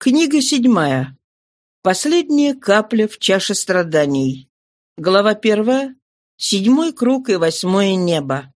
Книга седьмая. Последняя капля в чаше страданий. Глава первая. Седьмой круг и восьмое небо.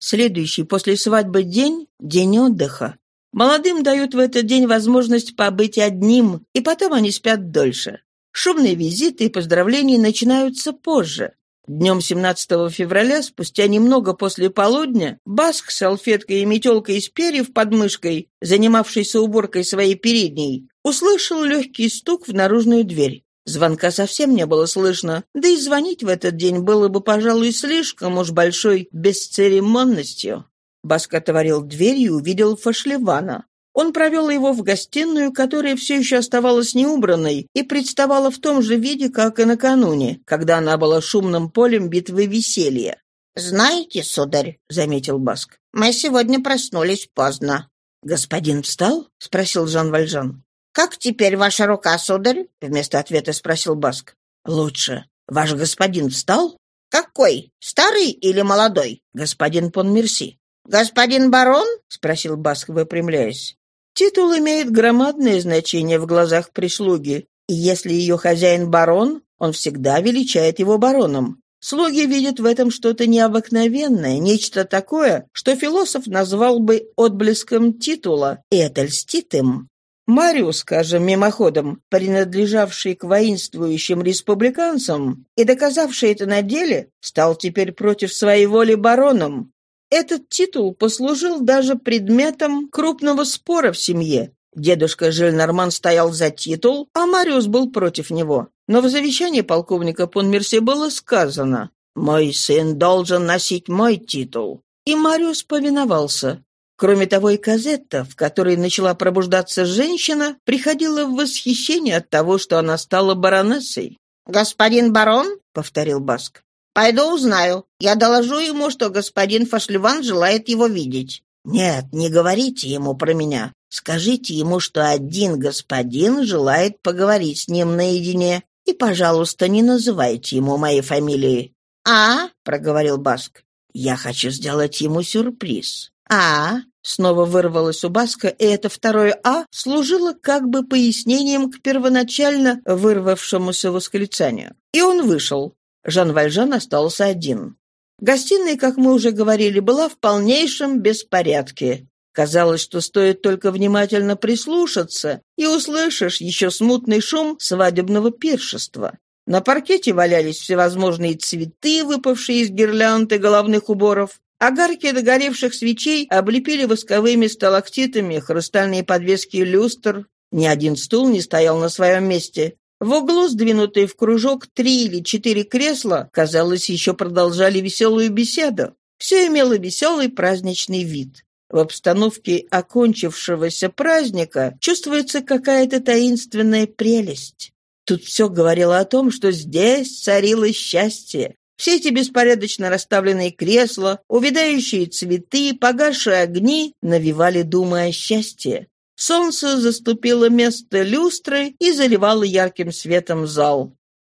Следующий после свадьбы день – день отдыха. Молодым дают в этот день возможность побыть одним, и потом они спят дольше. Шумные визиты и поздравления начинаются позже. Днем 17 февраля, спустя немного после полудня, Баск с салфеткой и метелкой из перьев под мышкой, занимавшийся уборкой своей передней, услышал легкий стук в наружную дверь. Звонка совсем не было слышно, да и звонить в этот день было бы, пожалуй, слишком уж большой бесцеремонностью. Баск отворил дверь и увидел Фашлевана. Он провел его в гостиную, которая все еще оставалась неубранной и представала в том же виде, как и накануне, когда она была шумным полем битвы веселья. «Знаете, сударь», — заметил Баск, — «мы сегодня проснулись поздно». «Господин встал?» — спросил Жан Вальжан. «Как теперь ваша рука, сударь?» — вместо ответа спросил Баск. «Лучше. Ваш господин встал?» «Какой? Старый или молодой?» «Господин Понмерси». «Господин барон?» — спросил Баск, выпрямляясь. Титул имеет громадное значение в глазах прислуги, и если ее хозяин барон, он всегда величает его бароном. Слуги видят в этом что-то необыкновенное, нечто такое, что философ назвал бы отблеском титула, и это льстит им. Мариус, скажем, мимоходом, принадлежавший к воинствующим республиканцам и доказавший это на деле, стал теперь против своей воли бароном. Этот титул послужил даже предметом крупного спора в семье. Дедушка Жильнарман стоял за титул, а Мариус был против него. Но в завещании полковника Понмерсе было сказано «Мой сын должен носить мой титул». И Мариус повиновался. Кроме того, и Казетта, в которой начала пробуждаться женщина, приходила в восхищение от того, что она стала баронессой. «Господин барон?» — повторил Баск. Пойду узнаю. Я доложу ему, что господин Фашлеван желает его видеть». «Нет, не говорите ему про меня. Скажите ему, что один господин желает поговорить с ним наедине. И, пожалуйста, не называйте ему моей фамилии». «А?» — проговорил Баск. «Я хочу сделать ему сюрприз». «А?» Снова вырвалось у Баска, и это второе «а» служило как бы пояснением к первоначально вырвавшемуся восклицанию. И он вышел. Жан Вальжан остался один. Гостиная, как мы уже говорили, была в полнейшем беспорядке. Казалось, что стоит только внимательно прислушаться, и услышишь еще смутный шум свадебного пиршества. На паркете валялись всевозможные цветы, выпавшие из гирлянд головных уборов. Огарки догоревших свечей облепили восковыми сталактитами хрустальные подвески люстр. Ни один стул не стоял на своем месте. В углу, сдвинутые в кружок, три или четыре кресла, казалось, еще продолжали веселую беседу. Все имело веселый праздничный вид. В обстановке окончившегося праздника чувствуется какая-то таинственная прелесть. Тут все говорило о том, что здесь царило счастье. Все эти беспорядочно расставленные кресла, увядающие цветы, погасшие огни навевали думы о счастье. Солнце заступило место люстры и заливало ярким светом зал.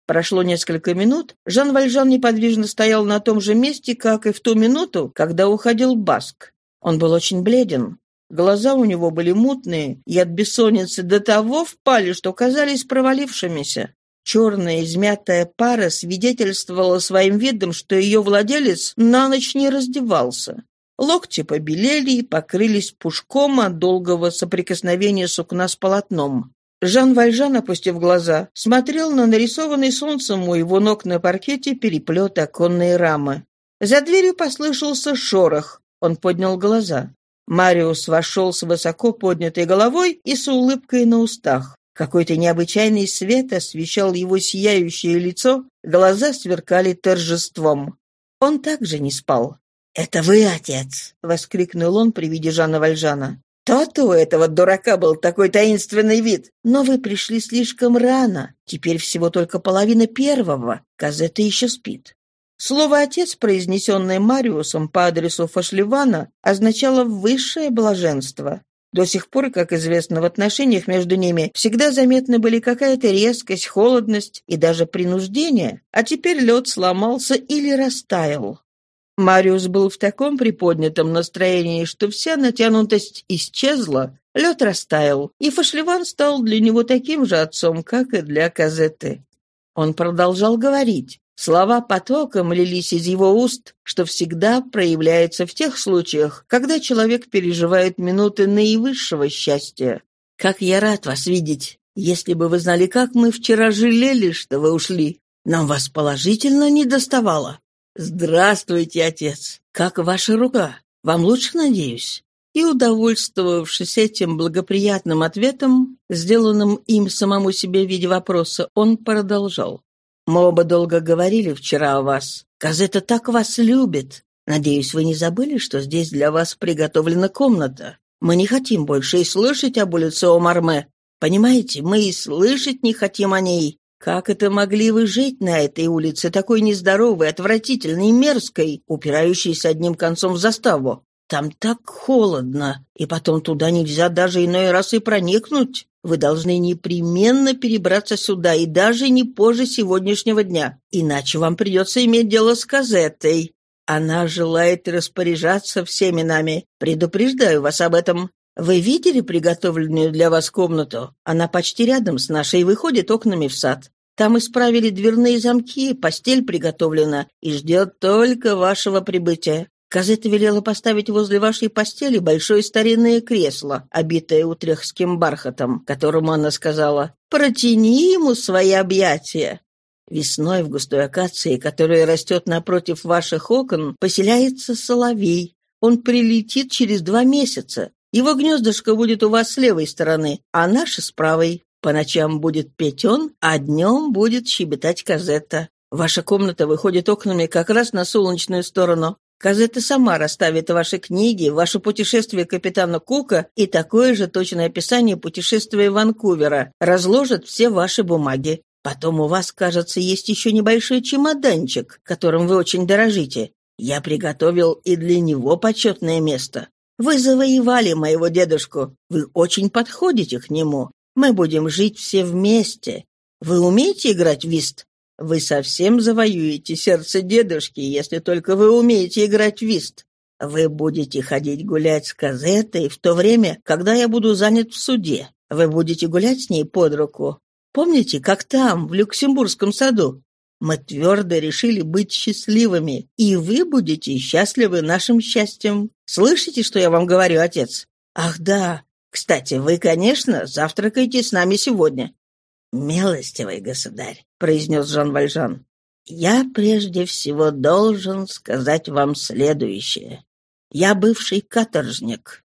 Прошло несколько минут, Жан Вальжан неподвижно стоял на том же месте, как и в ту минуту, когда уходил Баск. Он был очень бледен. Глаза у него были мутные, и от бессонницы до того впали, что казались провалившимися. Черная измятая пара свидетельствовала своим видом, что ее владелец на ночь не раздевался. Локти побелели и покрылись пушком от долгого соприкосновения сукна с полотном. Жан Вальжан, опустив глаза, смотрел на нарисованный солнцем у его ног на паркете переплет оконной рамы. За дверью послышался шорох. Он поднял глаза. Мариус вошел с высоко поднятой головой и с улыбкой на устах. Какой-то необычайный свет освещал его сияющее лицо, глаза сверкали торжеством. Он также не спал. «Это вы, отец!» — воскликнул он при виде Жана Вальжана. «То-то у этого дурака был такой таинственный вид. Но вы пришли слишком рано. Теперь всего только половина первого. Казета еще спит». Слово «отец», произнесенное Мариусом по адресу Фашливана, означало «высшее блаженство». До сих пор, как известно, в отношениях между ними всегда заметны были какая-то резкость, холодность и даже принуждение, а теперь лед сломался или растаял. Мариус был в таком приподнятом настроении, что вся натянутость исчезла, лед растаял, и Фашливан стал для него таким же отцом, как и для Казеты. Он продолжал говорить. Слова потоком лились из его уст, что всегда проявляется в тех случаях, когда человек переживает минуты наивысшего счастья. «Как я рад вас видеть! Если бы вы знали, как мы вчера жалели, что вы ушли. Нам вас положительно не доставало. Здравствуйте, отец! Как ваша рука? Вам лучше, надеюсь?» И, удовольствовавшись этим благоприятным ответом, сделанным им самому себе в виде вопроса, он продолжал. Мы оба долго говорили вчера о вас. Казета так вас любит. Надеюсь, вы не забыли, что здесь для вас приготовлена комната. Мы не хотим больше и слышать об улице Омарме. Понимаете, мы и слышать не хотим о ней. Как это могли вы жить на этой улице, такой нездоровой, отвратительной, мерзкой, упирающейся одним концом в заставу? Там так холодно, и потом туда нельзя даже иной раз и проникнуть. Вы должны непременно перебраться сюда, и даже не позже сегодняшнего дня, иначе вам придется иметь дело с Казетой. Она желает распоряжаться всеми нами. Предупреждаю вас об этом. Вы видели приготовленную для вас комнату? Она почти рядом с нашей и выходит окнами в сад. Там исправили дверные замки, постель приготовлена и ждет только вашего прибытия. Казета велела поставить возле вашей постели большое старинное кресло, обитое утрехским бархатом, которому она сказала «Протяни ему свои объятия». Весной в густой акации, которая растет напротив ваших окон, поселяется соловей. Он прилетит через два месяца. Его гнездышко будет у вас с левой стороны, а наше с правой. По ночам будет петь он, а днем будет щебетать Казетта. Ваша комната выходит окнами как раз на солнечную сторону. Казета сама расставит ваши книги, ваше путешествие капитана Кука и такое же точное описание путешествия Ванкувера, разложит все ваши бумаги. Потом у вас, кажется, есть еще небольшой чемоданчик, которым вы очень дорожите. Я приготовил и для него почетное место. Вы завоевали моего дедушку. Вы очень подходите к нему. Мы будем жить все вместе. Вы умеете играть в вист? Вы совсем завоюете сердце дедушки, если только вы умеете играть в вист. Вы будете ходить гулять с Казетой в то время, когда я буду занят в суде. Вы будете гулять с ней под руку. Помните, как там, в Люксембургском саду? Мы твердо решили быть счастливыми, и вы будете счастливы нашим счастьем. Слышите, что я вам говорю, отец? Ах да, кстати, вы, конечно, завтракаете с нами сегодня. «Милостивый государь», — произнес Жан Вальжан, — «я прежде всего должен сказать вам следующее. Я бывший каторжник.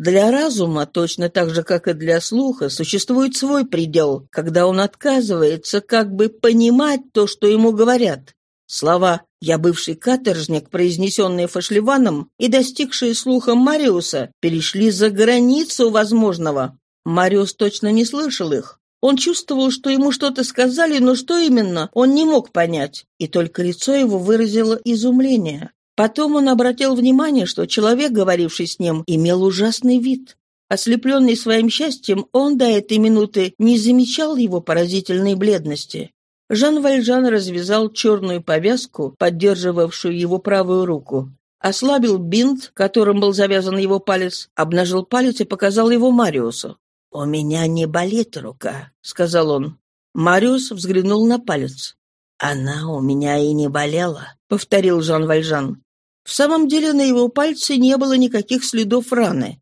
Для разума, точно так же, как и для слуха, существует свой предел, когда он отказывается как бы понимать то, что ему говорят. Слова «я бывший каторжник», произнесенные Фашливаном и достигшие слуха Мариуса, перешли за границу возможного. Мариус точно не слышал их. Он чувствовал, что ему что-то сказали, но что именно, он не мог понять, и только лицо его выразило изумление. Потом он обратил внимание, что человек, говоривший с ним, имел ужасный вид. Ослепленный своим счастьем, он до этой минуты не замечал его поразительной бледности. Жан Вальжан развязал черную повязку, поддерживавшую его правую руку. Ослабил бинт, которым был завязан его палец, обнажил палец и показал его Мариусу. «У меня не болит рука», — сказал он. Мариус взглянул на палец. «Она у меня и не болела», — повторил Жан Вальжан. В самом деле на его пальце не было никаких следов раны.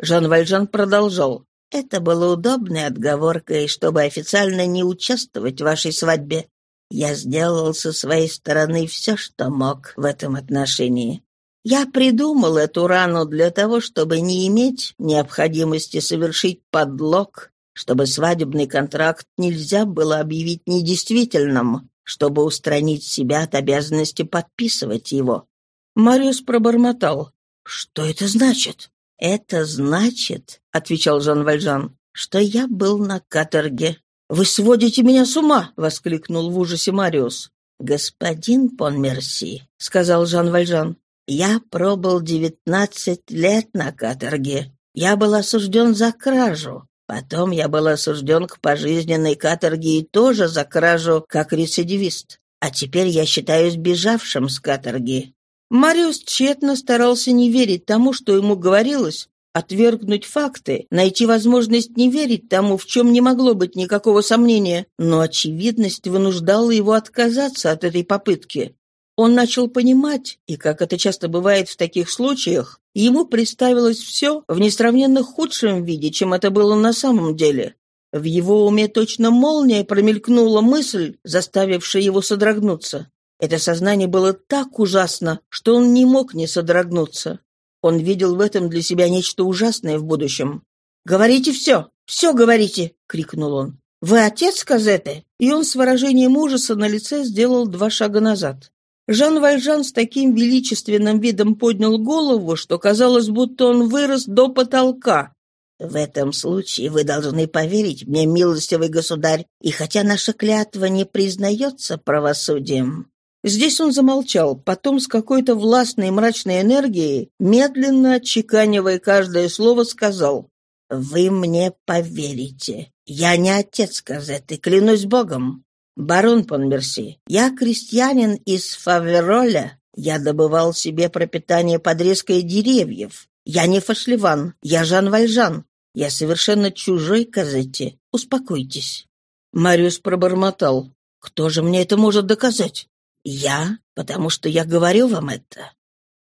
Жан Вальжан продолжал. «Это было удобной отговоркой, чтобы официально не участвовать в вашей свадьбе. Я сделал со своей стороны все, что мог в этом отношении. Я придумал эту рану для того, чтобы не иметь необходимости совершить подлог, чтобы свадебный контракт нельзя было объявить недействительным, чтобы устранить себя от обязанности подписывать его. Мариус пробормотал. «Что это значит?» «Это значит», — отвечал Жан Вальжан, — «что я был на каторге». «Вы сводите меня с ума!» — воскликнул в ужасе Мариус. «Господин Понмерси», — сказал Жан Вальжан, я пробыл девятнадцать лет на каторге. Я был осужден за кражу. Потом я был осужден к пожизненной каторге и тоже за кражу, как рецидивист. А теперь я считаюсь бежавшим с каторги. Мариус тщетно старался не верить тому, что ему говорилось, отвергнуть факты, найти возможность не верить тому, в чем не могло быть никакого сомнения, но очевидность вынуждала его отказаться от этой попытки. Он начал понимать, и, как это часто бывает в таких случаях, ему представилось все в несравненно худшем виде, чем это было на самом деле. В его уме точно молния промелькнула мысль, заставившая его содрогнуться. Это сознание было так ужасно, что он не мог не содрогнуться. Он видел в этом для себя нечто ужасное в будущем. «Говорите все! Все говорите!» — крикнул он. «Вы отец Казеты?» И он с выражением ужаса на лице сделал два шага назад. Жан Вальжан с таким величественным видом поднял голову, что казалось, будто он вырос до потолка. «В этом случае вы должны поверить мне, милостивый государь, и хотя наша клятва не признается правосудием, Здесь он замолчал, потом с какой-то властной мрачной энергией, медленно отчеканивая каждое слово, сказал «Вы мне поверите. Я не отец Казеты, клянусь Богом. Барон Понмерси, я крестьянин из Фавероля. Я добывал себе пропитание подрезкой деревьев. Я не Фашливан, я Жан Вальжан. Я совершенно чужой Казете. Успокойтесь». Мариус пробормотал. «Кто же мне это может доказать?» «Я? Потому что я говорю вам это».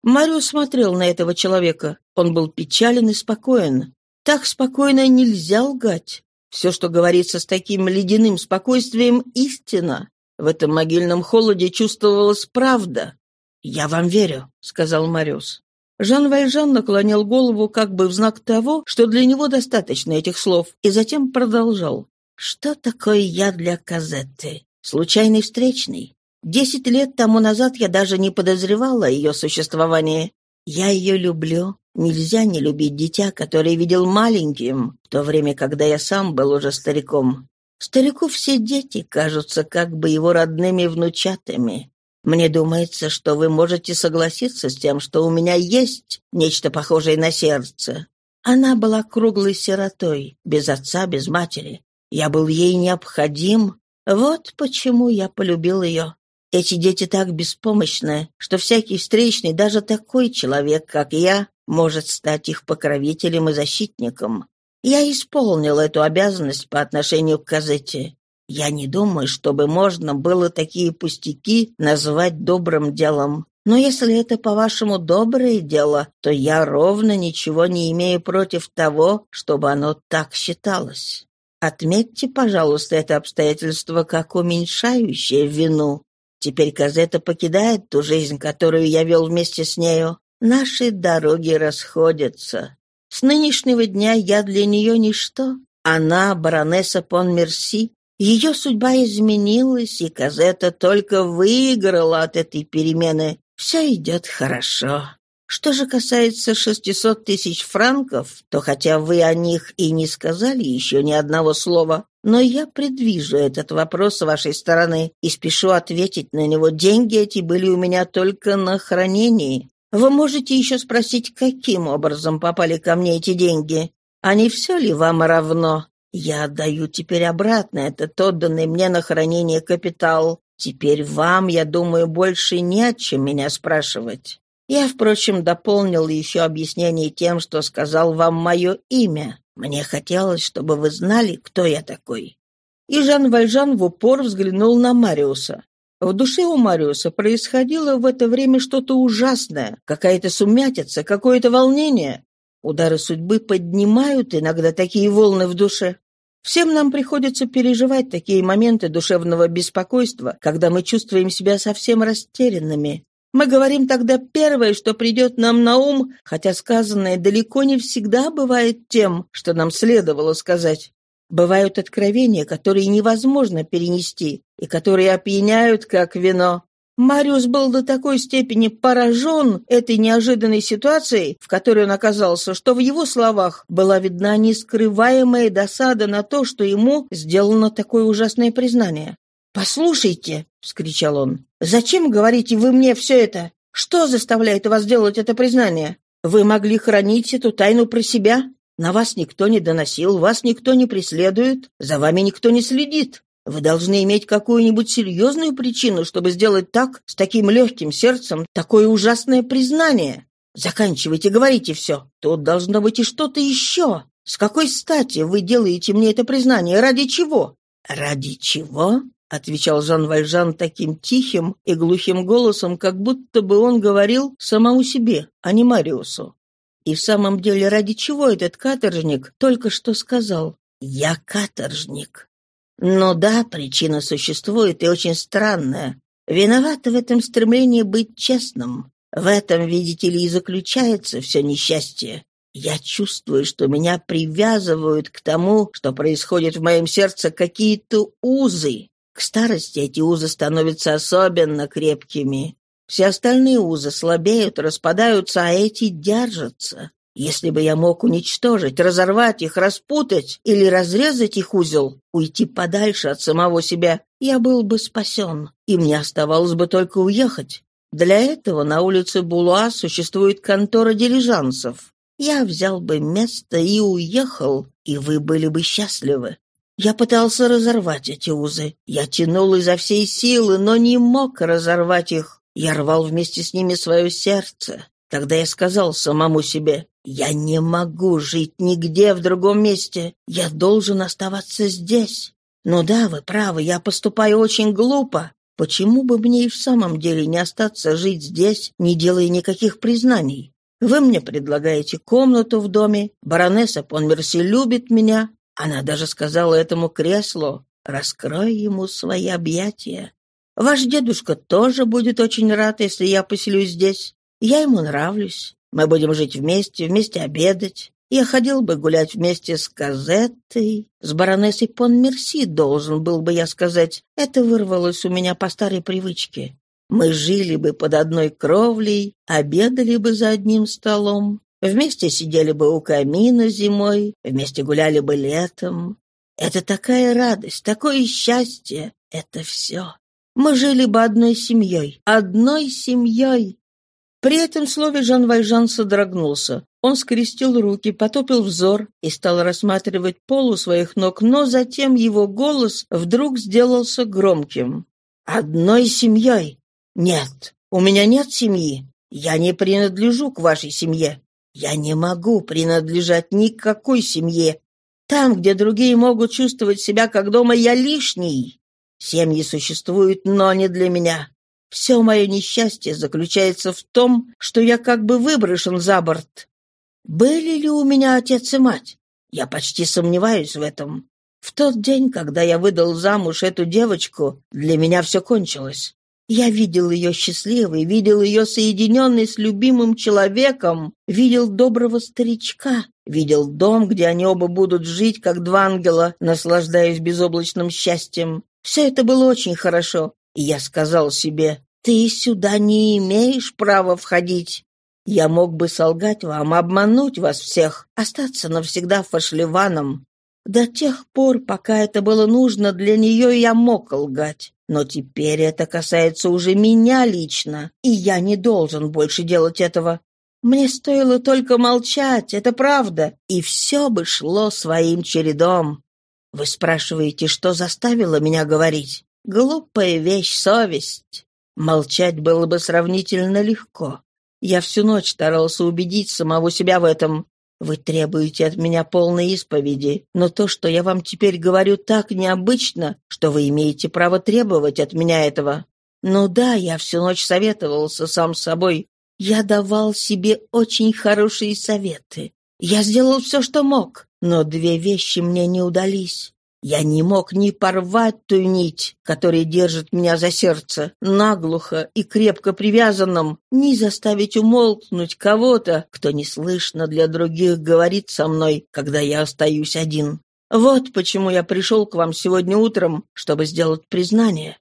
Марио смотрел на этого человека. Он был печален и спокоен. Так спокойно нельзя лгать. Все, что говорится с таким ледяным спокойствием, истина. В этом могильном холоде чувствовалась правда. «Я вам верю», — сказал Мариус. Жан Вальжан наклонил голову как бы в знак того, что для него достаточно этих слов, и затем продолжал. «Что такое я для Казетты? Случайный встречный? Десять лет тому назад я даже не подозревала о ее существовании. Я ее люблю. Нельзя не любить дитя, которое видел маленьким, в то время, когда я сам был уже стариком. Старику все дети кажутся как бы его родными внучатами. Мне думается, что вы можете согласиться с тем, что у меня есть нечто похожее на сердце. Она была круглой сиротой, без отца, без матери. Я был ей необходим. Вот почему я полюбил ее. Эти дети так беспомощны, что всякий встречный, даже такой человек, как я, может стать их покровителем и защитником. Я исполнил эту обязанность по отношению к Казете. Я не думаю, чтобы можно было такие пустяки назвать добрым делом. Но если это, по-вашему, доброе дело, то я ровно ничего не имею против того, чтобы оно так считалось. Отметьте, пожалуйста, это обстоятельство как уменьшающее вину. Теперь Казета покидает ту жизнь, которую я вел вместе с нею. Наши дороги расходятся. С нынешнего дня я для нее ничто. Она, баронесса Понмерси, ее судьба изменилась, и Казета только выиграла от этой перемены. Все идет хорошо. Что же касается 600 тысяч франков, то хотя вы о них и не сказали еще ни одного слова, но я предвижу этот вопрос с вашей стороны и спешу ответить на него. Деньги эти были у меня только на хранении. Вы можете еще спросить, каким образом попали ко мне эти деньги? А не все ли вам равно? Я отдаю теперь обратно этот отданный мне на хранение капитал. Теперь вам, я думаю, больше не о чем меня спрашивать. Я, впрочем, дополнил еще объяснение тем, что сказал вам мое имя. Мне хотелось, чтобы вы знали, кто я такой». И Жан Вальжан в упор взглянул на Мариуса. В душе у Мариуса происходило в это время что-то ужасное, какая-то сумятица, какое-то волнение. Удары судьбы поднимают иногда такие волны в душе. Всем нам приходится переживать такие моменты душевного беспокойства, когда мы чувствуем себя совсем растерянными, мы говорим тогда первое, что придет нам на ум, хотя сказанное далеко не всегда бывает тем, что нам следовало сказать. Бывают откровения, которые невозможно перенести и которые опьяняют, как вино. Мариус был до такой степени поражен этой неожиданной ситуацией, в которой он оказался, что в его словах была видна нескрываемая досада на то, что ему сделано такое ужасное признание. «Послушайте!» — вскричал он. «Зачем говорите вы мне все это? Что заставляет вас делать это признание? Вы могли хранить эту тайну про себя? На вас никто не доносил, вас никто не преследует, за вами никто не следит. Вы должны иметь какую-нибудь серьезную причину, чтобы сделать так, с таким легким сердцем, такое ужасное признание. Заканчивайте, говорите все. Тут должно быть и что-то еще. С какой стати вы делаете мне это признание? Ради чего? Ради чего? Отвечал Жан Вальжан таким тихим и глухим голосом, как будто бы он говорил самому себе, а не Мариусу. И в самом деле ради чего этот каторжник только что сказал «Я каторжник»? Ну да, причина существует и очень странная. Виновата в этом стремлении быть честным. В этом, видите ли, и заключается все несчастье. Я чувствую, что меня привязывают к тому, что происходит в моем сердце какие-то узы. К старости эти узы становятся особенно крепкими. Все остальные узы слабеют, распадаются, а эти держатся. Если бы я мог уничтожить, разорвать их, распутать или разрезать их узел, уйти подальше от самого себя, я был бы спасен, и мне оставалось бы только уехать. Для этого на улице Булуа существует контора дилижансов. Я взял бы место и уехал, и вы были бы счастливы. Я пытался разорвать эти узы. Я тянул изо всей силы, но не мог разорвать их. Я рвал вместе с ними свое сердце. Тогда я сказал самому себе, я не могу жить нигде в другом месте. Я должен оставаться здесь. Ну да, вы правы, я поступаю очень глупо. Почему бы мне и в самом деле не остаться жить здесь, не делая никаких признаний? Вы мне предлагаете комнату в доме, баронесса Понмерси любит меня. Она даже сказала этому креслу, раскрой ему свои объятия. Ваш дедушка тоже будет очень рад, если я поселюсь здесь. Я ему нравлюсь. Мы будем жить вместе, вместе обедать. Я ходил бы гулять вместе с Казеттой, с баронессой Понмерси, должен был бы я сказать. Это вырвалось у меня по старой привычке. Мы жили бы под одной кровлей, обедали бы за одним столом, вместе сидели бы у камина зимой, вместе гуляли бы летом. Это такая радость, такое счастье, это все. Мы жили бы одной семьей, одной семьей. При этом слове Жан Вальжан содрогнулся. Он скрестил руки, потопил взор и стал рассматривать пол у своих ног, но затем его голос вдруг сделался громким. «Одной семьей? Нет, у меня нет семьи. Я не принадлежу к вашей семье. Я не могу принадлежать никакой семье. Там, где другие могут чувствовать себя как дома, я лишний. Семьи существуют, но не для меня. Все мое несчастье заключается в том, что я как бы выброшен за борт. Были ли у меня отец и мать? Я почти сомневаюсь в этом. В тот день, когда я выдал замуж эту девочку, для меня все кончилось. Я видел ее счастливой, видел ее соединенной с любимым человеком, видел доброго старичка, видел дом, где они оба будут жить, как два ангела, наслаждаясь безоблачным счастьем. Все это было очень хорошо, и я сказал себе, «Ты сюда не имеешь права входить. Я мог бы солгать вам, обмануть вас всех, остаться навсегда фашливаном. До тех пор, пока это было нужно для нее, я мог лгать. Но теперь это касается уже меня лично, и я не должен больше делать этого. Мне стоило только молчать, это правда, и все бы шло своим чередом. Вы спрашиваете, что заставило меня говорить? Глупая вещь — совесть. Молчать было бы сравнительно легко. Я всю ночь старался убедить самого себя в этом. Вы требуете от меня полной исповеди, но то, что я вам теперь говорю, так необычно, что вы имеете право требовать от меня этого. Ну да, я всю ночь советовался сам с собой. Я давал себе очень хорошие советы. Я сделал все, что мог, но две вещи мне не удались. Я не мог ни порвать ту нить, которая держит меня за сердце, наглухо и крепко привязанным, ни заставить умолкнуть кого-то, кто неслышно для других говорит со мной, когда я остаюсь один. Вот почему я пришел к вам сегодня утром, чтобы сделать признание.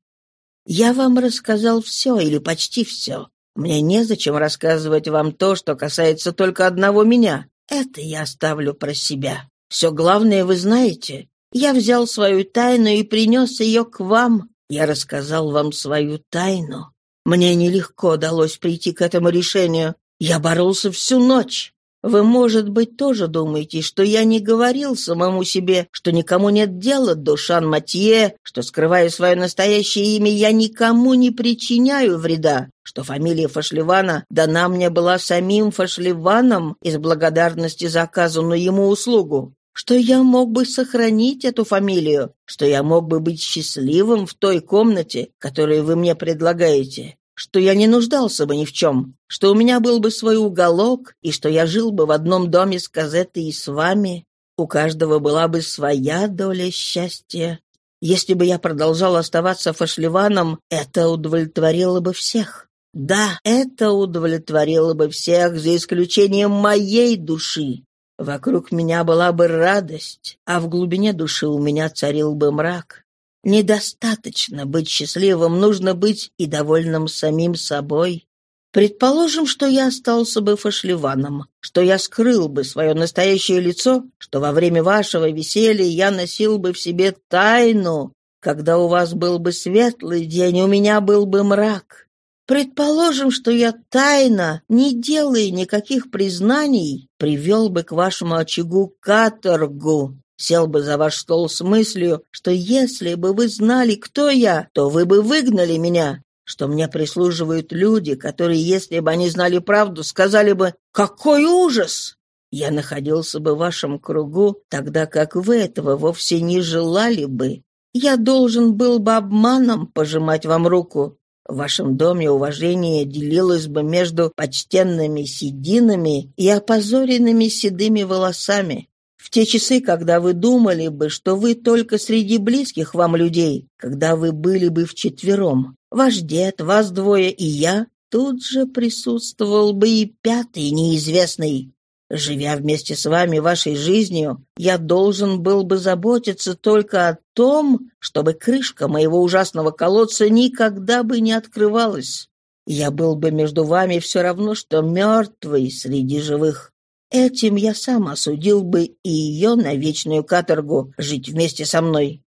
Я вам рассказал все или почти все. Мне незачем рассказывать вам то, что касается только одного меня. Это я оставлю про себя. Все главное вы знаете, я взял свою тайну и принес ее к вам. Я рассказал вам свою тайну. Мне нелегко удалось прийти к этому решению. Я боролся всю ночь. Вы, может быть, тоже думаете, что я не говорил самому себе, что никому нет дела до Шан-Матье, что, скрывая свое настоящее имя, я никому не причиняю вреда, что фамилия Фашливана дана мне была самим Фашливаном из благодарности за оказанную ему услугу, что я мог бы сохранить эту фамилию, что я мог бы быть счастливым в той комнате, которую вы мне предлагаете, что я не нуждался бы ни в чем, что у меня был бы свой уголок, и что я жил бы в одном доме с Казетой и с вами. У каждого была бы своя доля счастья. Если бы я продолжал оставаться фашливаном, это удовлетворило бы всех. Да, это удовлетворило бы всех, за исключением моей души. Вокруг меня была бы радость, а в глубине души у меня царил бы мрак. Недостаточно быть счастливым, нужно быть и довольным самим собой. Предположим, что я остался бы фашливаном, что я скрыл бы свое настоящее лицо, что во время вашего веселья я носил бы в себе тайну. Когда у вас был бы светлый день, у меня был бы мрак. Предположим, что я тайно, не делая никаких признаний, привел бы к вашему очагу каторгу, сел бы за ваш стол с мыслью, что если бы вы знали, кто я, то вы бы выгнали меня, что мне прислуживают люди, которые, если бы они знали правду, сказали бы «Какой ужас!» Я находился бы в вашем кругу, тогда как вы этого вовсе не желали бы. Я должен был бы обманом пожимать вам руку. В вашем доме уважение делилось бы между почтенными сединами и опозоренными седыми волосами. В те часы, когда вы думали бы, что вы только среди близких вам людей, когда вы были бы вчетвером, ваш дед, вас двое и я, тут же присутствовал бы и пятый неизвестный. Живя вместе с вами вашей жизнью, я должен был бы заботиться только о том, чтобы крышка моего ужасного колодца никогда бы не открывалась. Я был бы между вами все равно, что мертвый среди живых. Этим я сам осудил бы и ее на вечную каторгу жить вместе со мной.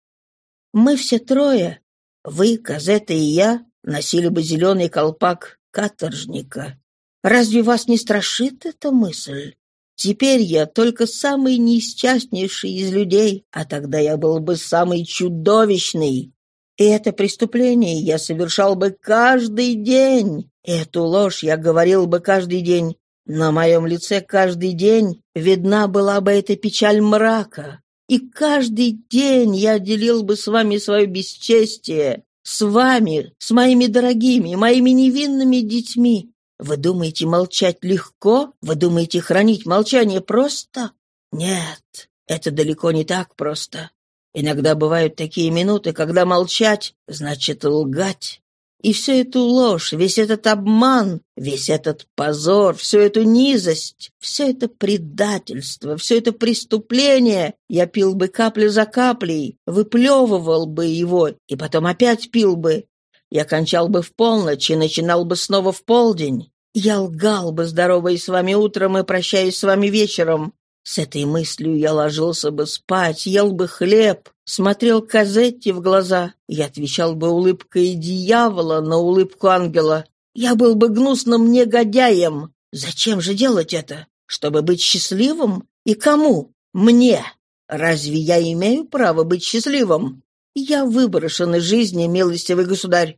Мы все трое, вы, Казета и я, носили бы зеленый колпак каторжника. Разве вас не страшит эта мысль? Теперь я только самый несчастнейший из людей, а тогда я был бы самый чудовищный. И это преступление я совершал бы каждый день. Эту ложь я говорил бы каждый день. На моем лице каждый день видна была бы эта печаль мрака, и каждый день я делил бы с вами свое бесчестие, с вами, с моими дорогими, моими невинными детьми. Вы думаете, молчать легко? Вы думаете, хранить молчание просто? Нет, это далеко не так просто. Иногда бывают такие минуты, когда молчать значит лгать. И всю эту ложь, весь этот обман, весь этот позор, всю эту низость, все это предательство, все это преступление я пил бы каплю за каплей, выплевывал бы его и потом опять пил бы. Я кончал бы в полночь и начинал бы снова в полдень. Я лгал бы, здороваясь с вами утром и прощаясь с вами вечером. С этой мыслью я ложился бы спать, ел бы хлеб, смотрел Казетти в глаза и отвечал бы улыбкой дьявола на улыбку ангела. Я был бы гнусным негодяем. Зачем же делать это? Чтобы быть счастливым? И кому? Мне. Разве я имею право быть счастливым? Я выброшен из жизни, милостивый государь.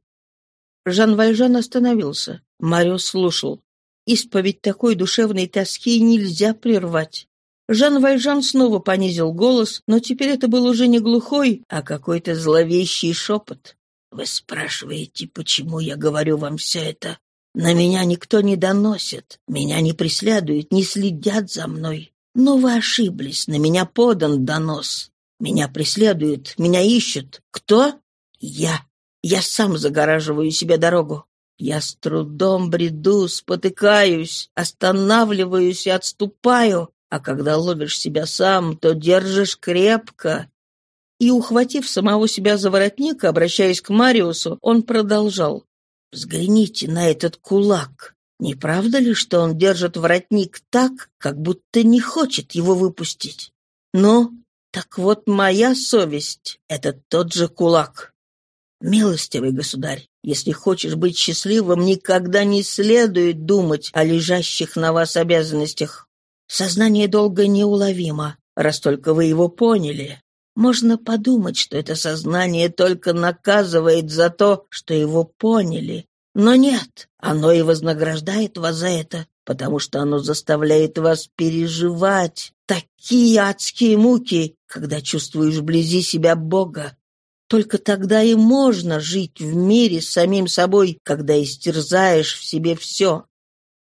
Жан Вальжан остановился. Мариус слушал. Исповедь такой душевной тоски нельзя прервать. Жан Вальжан снова понизил голос, но теперь это был уже не глухой, а какой-то зловещий шепот. «Вы спрашиваете, почему я говорю вам все это? На меня никто не доносит, меня не преследуют, не следят за мной. Но вы ошиблись, на меня подан донос. Меня преследуют, меня ищут. Кто? Я. Я сам загораживаю себе дорогу. Я с трудом бреду, спотыкаюсь, останавливаюсь и отступаю, а когда ловишь себя сам, то держишь крепко. И, ухватив самого себя за воротник, обращаясь к Мариусу, он продолжал. «Взгляните на этот кулак. Не правда ли, что он держит воротник так, как будто не хочет его выпустить? Ну, так вот моя совесть — это тот же кулак. Милостивый государь, если хочешь быть счастливым, никогда не следует думать о лежащих на вас обязанностях. Сознание долга неуловимо, раз только вы его поняли. Можно подумать, что это сознание только наказывает за то, что его поняли. Но нет, оно и вознаграждает вас за это, потому что оно заставляет вас переживать такие адские муки, когда чувствуешь вблизи себя Бога. Только тогда и можно жить в мире с самим собой, когда истерзаешь в себе все.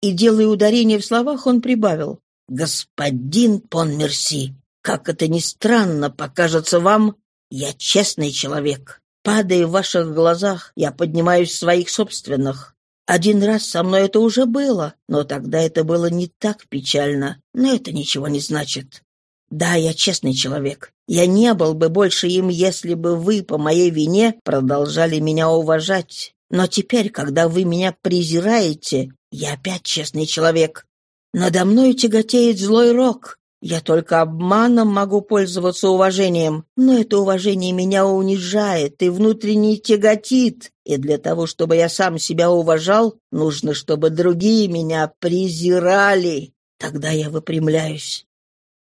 И, делая ударение в словах, он прибавил «Господин Понмерси, как это ни странно покажется вам, я честный человек. Падая в ваших глазах, я поднимаюсь в своих собственных. Один раз со мной это уже было, но тогда это было не так печально, но это ничего не значит. Да, я честный человек. Я не был бы больше им, если бы вы по моей вине продолжали меня уважать. Но теперь, когда вы меня презираете, я опять честный человек. Надо мной тяготеет злой рок. Я только обманом могу пользоваться уважением, но это уважение меня унижает и внутренне тяготит, и для того, чтобы я сам себя уважал, нужно, чтобы другие меня презирали. Тогда я выпрямляюсь.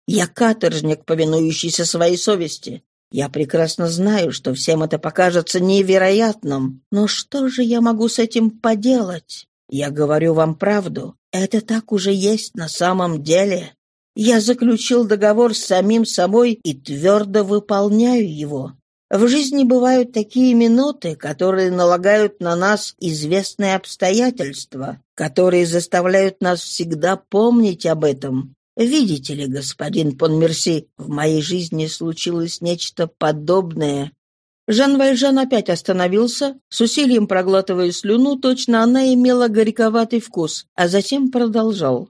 Я каторжник, повинующийся своей совести. Я прекрасно знаю, что всем это покажется невероятным, но что же я могу с этим поделать? Я говорю вам правду. Это так уже есть на самом деле. Я заключил договор с самим собой и твердо выполняю его. В жизни бывают такие минуты, которые налагают на нас известные обстоятельства, которые заставляют нас всегда помнить об этом. Видите ли, господин Понмерси, в моей жизни случилось нечто подобное. Жан Вальжан опять остановился, с усилием проглатывая слюну, точно она имела горьковатый вкус, а затем продолжал.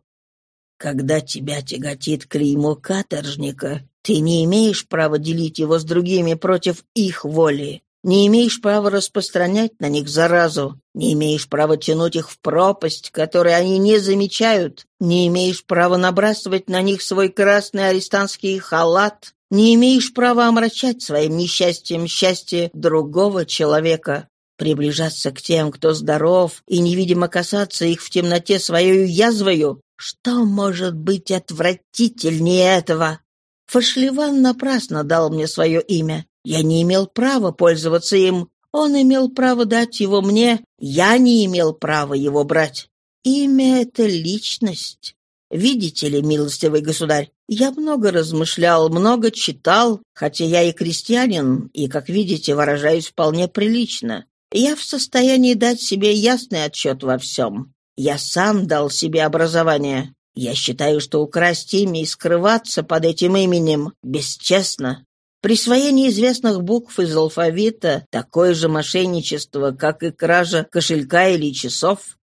Когда тебя тяготит клеймо каторжника, ты не имеешь права делить его с другими против их воли. Не имеешь права распространять на них заразу, не имеешь права тянуть их в пропасть, которую они не замечают, не имеешь права набрасывать на них свой красный арестантский халат, не имеешь права омрачать своим несчастьем счастье другого человека, приближаться к тем, кто здоров, и невидимо касаться их в темноте своей язвою, что может быть отвратительнее этого? Фашливан напрасно дал мне свое имя. Я не имел права пользоваться им. Он имел право дать его мне. Я не имел права его брать. Имя — это личность. Видите ли, милостивый государь, я много размышлял, много читал, хотя я и крестьянин, и, как видите, выражаюсь вполне прилично. Я в состоянии дать себе ясный отчет во всем. Я сам дал себе образование. Я считаю, что украсть имя и скрываться под этим именем бесчестно. Присвоение известных букв из алфавита – такое же мошенничество, как и кража кошелька или часов.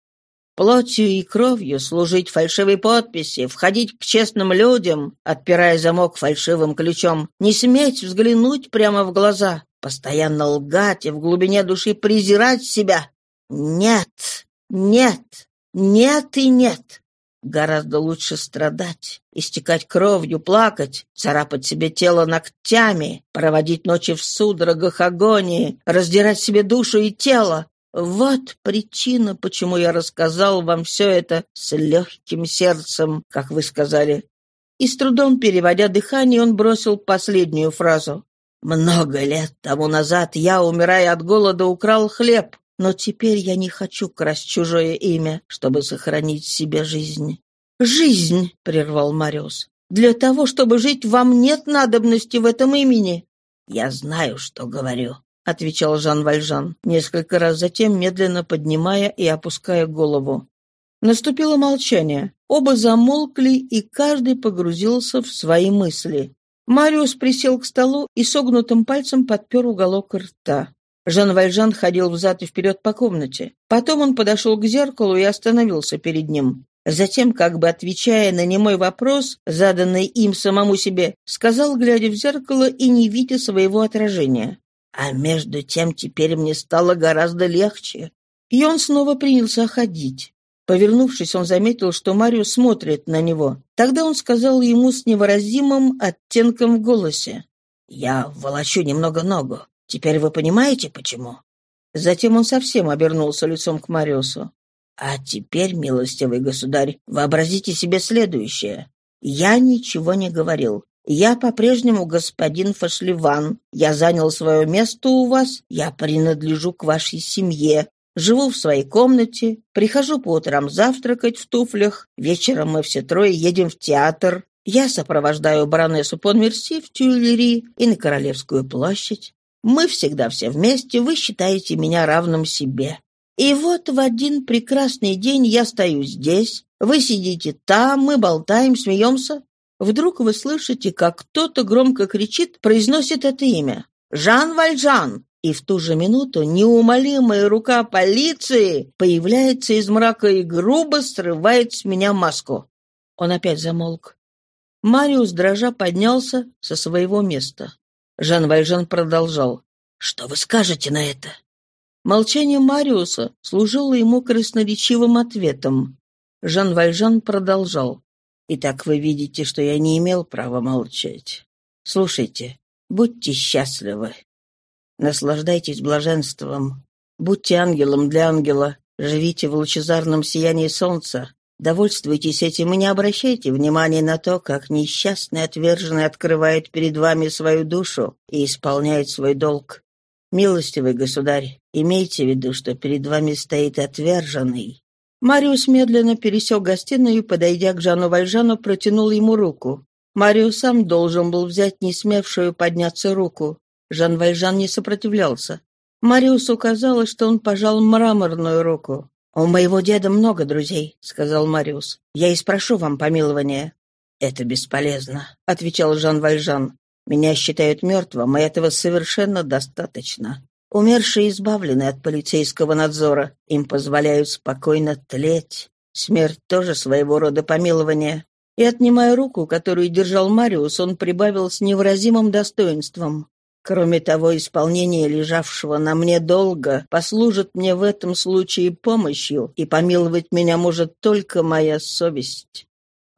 Плотью и кровью служить фальшивой подписи, входить к честным людям, отпирая замок фальшивым ключом, не сметь взглянуть прямо в глаза, постоянно лгать и в глубине души презирать себя. Нет, нет, нет и нет. Гораздо лучше страдать, истекать кровью, плакать, царапать себе тело ногтями, проводить ночи в судорогах агонии, раздирать себе душу и тело. Вот причина, почему я рассказал вам все это с легким сердцем, как вы сказали. И с трудом переводя дыхание, он бросил последнюю фразу. «Много лет тому назад я, умирая от голода, украл хлеб, но теперь я не хочу красть чужое имя, чтобы сохранить себе жизнь». «Жизнь!» — прервал Мариус. «Для того, чтобы жить, вам нет надобности в этом имени». «Я знаю, что говорю», — отвечал Жан Вальжан, несколько раз затем медленно поднимая и опуская голову. Наступило молчание. Оба замолкли, и каждый погрузился в свои мысли. Мариус присел к столу и согнутым пальцем подпер уголок рта. Жан Вальжан ходил взад и вперед по комнате. Потом он подошел к зеркалу и остановился перед ним. Затем, как бы отвечая на немой вопрос, заданный им самому себе, сказал, глядя в зеркало и не видя своего отражения. «А между тем теперь мне стало гораздо легче». И он снова принялся ходить. Повернувшись, он заметил, что Марио смотрит на него. Тогда он сказал ему с невыразимым оттенком в голосе. «Я волочу немного ногу. Теперь вы понимаете, почему?» Затем он совсем обернулся лицом к Мариусу. «А теперь, милостивый государь, вообразите себе следующее. Я ничего не говорил. Я по-прежнему господин Фашливан. Я занял свое место у вас. Я принадлежу к вашей семье. Живу в своей комнате, прихожу по утрам завтракать в туфлях, вечером мы все трое едем в театр. Я сопровождаю баронессу Понмерси в Тюильри и на Королевскую площадь. Мы всегда все вместе, вы считаете меня равным себе. И вот в один прекрасный день я стою здесь, вы сидите там, мы болтаем, смеемся. Вдруг вы слышите, как кто-то громко кричит, произносит это имя. «Жан Вальжан!» И в ту же минуту неумолимая рука полиции появляется из мрака и грубо срывает с меня маску. Он опять замолк. Мариус, дрожа, поднялся со своего места. Жан Вальжан продолжал. «Что вы скажете на это?» Молчание Мариуса служило ему красноречивым ответом. Жан Вальжан продолжал. «Итак, вы видите, что я не имел права молчать. Слушайте, будьте счастливы. Наслаждайтесь блаженством. Будьте ангелом для ангела. Живите в лучезарном сиянии солнца. Довольствуйтесь этим и не обращайте внимания на то, как несчастный отверженный открывает перед вами свою душу и исполняет свой долг. Милостивый государь, имейте в виду, что перед вами стоит отверженный. Мариус медленно пересек гостиную и, подойдя к Жану Вальжану, протянул ему руку. Мариус сам должен был взять не смевшую подняться руку. Жан Вальжан не сопротивлялся. Мариусу казалось, что он пожал мраморную руку. «У моего деда много друзей», — сказал Мариус. «Я и спрошу вам помилования». «Это бесполезно», — отвечал Жан Вальжан. «Меня считают мертвым, и этого совершенно достаточно. Умершие избавлены от полицейского надзора. Им позволяют спокойно тлеть. Смерть тоже своего рода помилование». И, отнимая руку, которую держал Мариус, он прибавил с невыразимым достоинством. Кроме того, исполнение лежавшего на мне долга послужит мне в этом случае помощью, и помиловать меня может только моя совесть».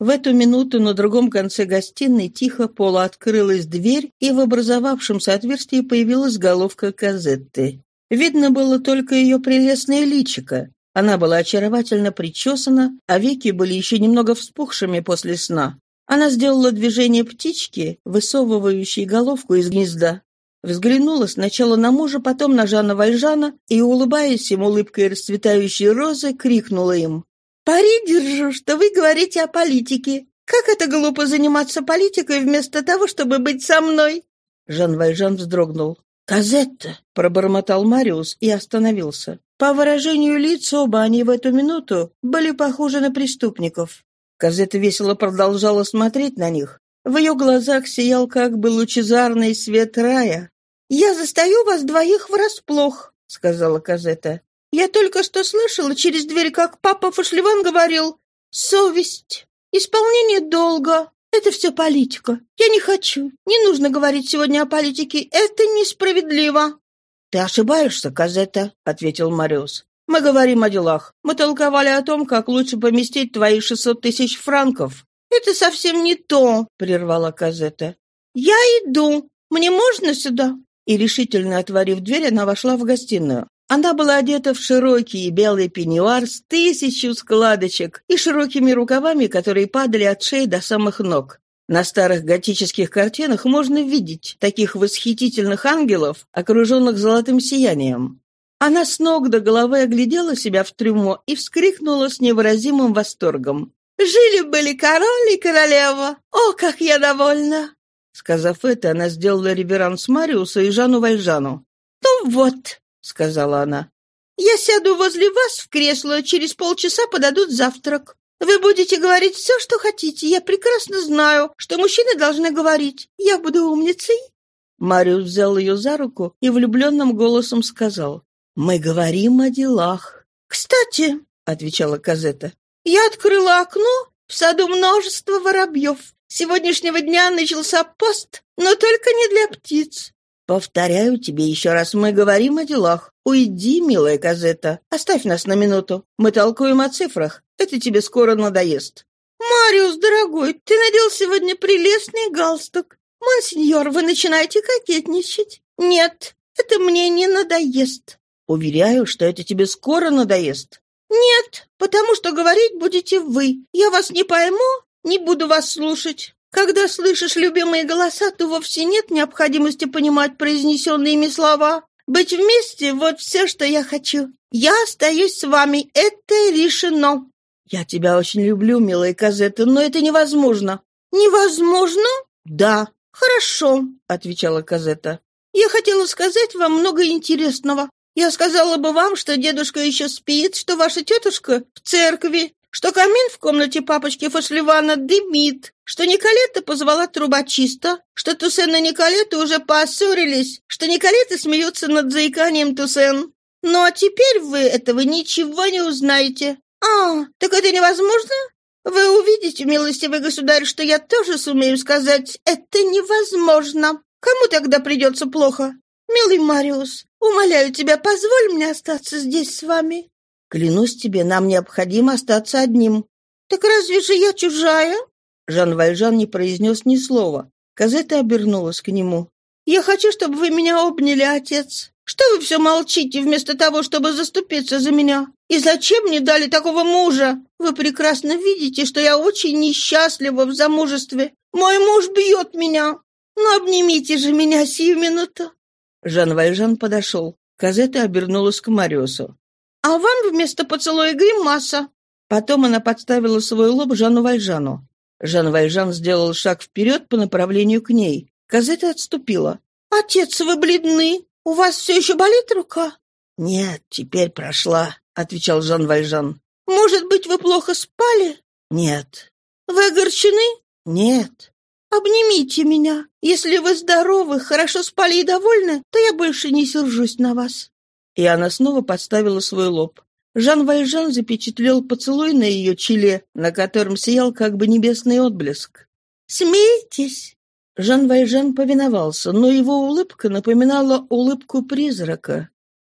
В эту минуту на другом конце гостиной тихо полуоткрылась дверь, и в образовавшемся отверстии появилась головка Казетты. Видно было только ее прелестное личико. Она была очаровательно причесана, а веки были еще немного вспухшими после сна. Она сделала движение птички, высовывающей головку из гнезда, Взглянула сначала на мужа, потом на Жана Вальжана и, улыбаясь им улыбкой расцветающей розы, крикнула им. «Пари держу, что вы говорите о политике. Как это глупо заниматься политикой вместо того, чтобы быть со мной?» Жан Вальжан вздрогнул. «Казетта!» — пробормотал Мариус и остановился. По выражению лиц оба они в эту минуту были похожи на преступников. Казетта весело продолжала смотреть на них. В ее глазах сиял как бы лучезарный свет рая. «Я застаю вас двоих врасплох», — сказала Казета. «Я только что слышала через дверь, как папа Фашливан говорил. Совесть, исполнение долга — это все политика. Я не хочу, не нужно говорить сегодня о политике. Это несправедливо». «Ты ошибаешься, Казета», — ответил Мариус. «Мы говорим о делах. Мы толковали о том, как лучше поместить твои шестьсот тысяч франков. «Это совсем не то», — прервала Казета. «Я иду. Мне можно сюда?» И решительно отворив дверь, она вошла в гостиную. Она была одета в широкий белый пеньюар с тысячу складочек и широкими рукавами, которые падали от шеи до самых ног. На старых готических картинах можно видеть таких восхитительных ангелов, окруженных золотым сиянием. Она с ног до головы оглядела себя в трюмо и вскрикнула с невыразимым восторгом. Жили-были король и королева. О, как я довольна!» Сказав это, она сделала реверанс Мариусу и Жану Вальжану. «Ну вот», — сказала она, — «я сяду возле вас в кресло, через полчаса подадут завтрак. Вы будете говорить все, что хотите. Я прекрасно знаю, что мужчины должны говорить. Я буду умницей». Мариус взял ее за руку и влюбленным голосом сказал, «Мы говорим о делах». «Кстати», — отвечала Казета, я открыла окно, в саду множество воробьев. Сегодняшнего дня начался пост, но только не для птиц. Повторяю тебе еще раз, мы говорим о делах. Уйди, милая Казета, оставь нас на минуту. Мы толкуем о цифрах. Это тебе скоро надоест. Мариус, дорогой, ты надел сегодня прелестный галстук. Монсеньор, вы начинаете кокетничать. Нет, это мне не надоест. Уверяю, что это тебе скоро надоест. «Нет, потому что говорить будете вы. Я вас не пойму, Не буду вас слушать. Когда слышишь любимые голоса, то вовсе нет необходимости понимать произнесенные ими слова. Быть вместе — вот все, что я хочу. Я остаюсь с вами. Это решено. Я тебя очень люблю, милая Казетта, но это невозможно. Невозможно? Да. Хорошо, отвечала Казетта. Я хотела сказать вам много интересного. Я сказала бы вам, что дедушка еще спит, что ваша тетушка в церкви, что камин в комнате папочки Фашливана дымит, что Николета позвала трубочиста, что Тусен и Николета уже поссорились, что Николета смеется над заиканием Тусен. Ну а теперь вы этого ничего не узнаете. А, так это невозможно? Вы увидите, милостивый государь, что я тоже сумею сказать «это невозможно». Кому тогда придется плохо? Милый Мариус, умоляю тебя, позволь мне остаться здесь с вами. Клянусь тебе, нам необходимо остаться одним. Так разве же я чужая? Жан Вальжан не произнес ни слова. Казета обернулась к нему. «Я хочу, чтобы вы меня обняли, отец. Что вы все молчите, вместо того, чтобы заступиться за меня? И зачем мне дали такого мужа? Вы прекрасно видите, что я очень несчастлива в замужестве. Мой муж бьет меня. Ну, обнимите же меня сию минуту». Жан Вальжан подошел. Казета обернулась к Мариусу. А вам вместо поцелуя гримаса». Потом она подставила свой лоб Жану Вальжану. Жан Вальжан сделал шаг вперед по направлению к ней. Казета отступила. «Отец, вы бледны. У вас все еще болит рука?» «Нет, теперь прошла», — отвечал Жан Вальжан. «Может быть, вы плохо спали?» «Нет». «Вы огорчены?» «Нет». «Обнимите меня. Если вы здоровы, хорошо спали и довольны, то я больше не сержусь на вас». И она снова подставила свой лоб. Жан Вальжан запечатлел поцелуй на ее челе, на котором сиял как бы небесный отблеск. «Смейтесь!» Жан Вальжан повиновался, но его улыбка напоминала улыбку призрака.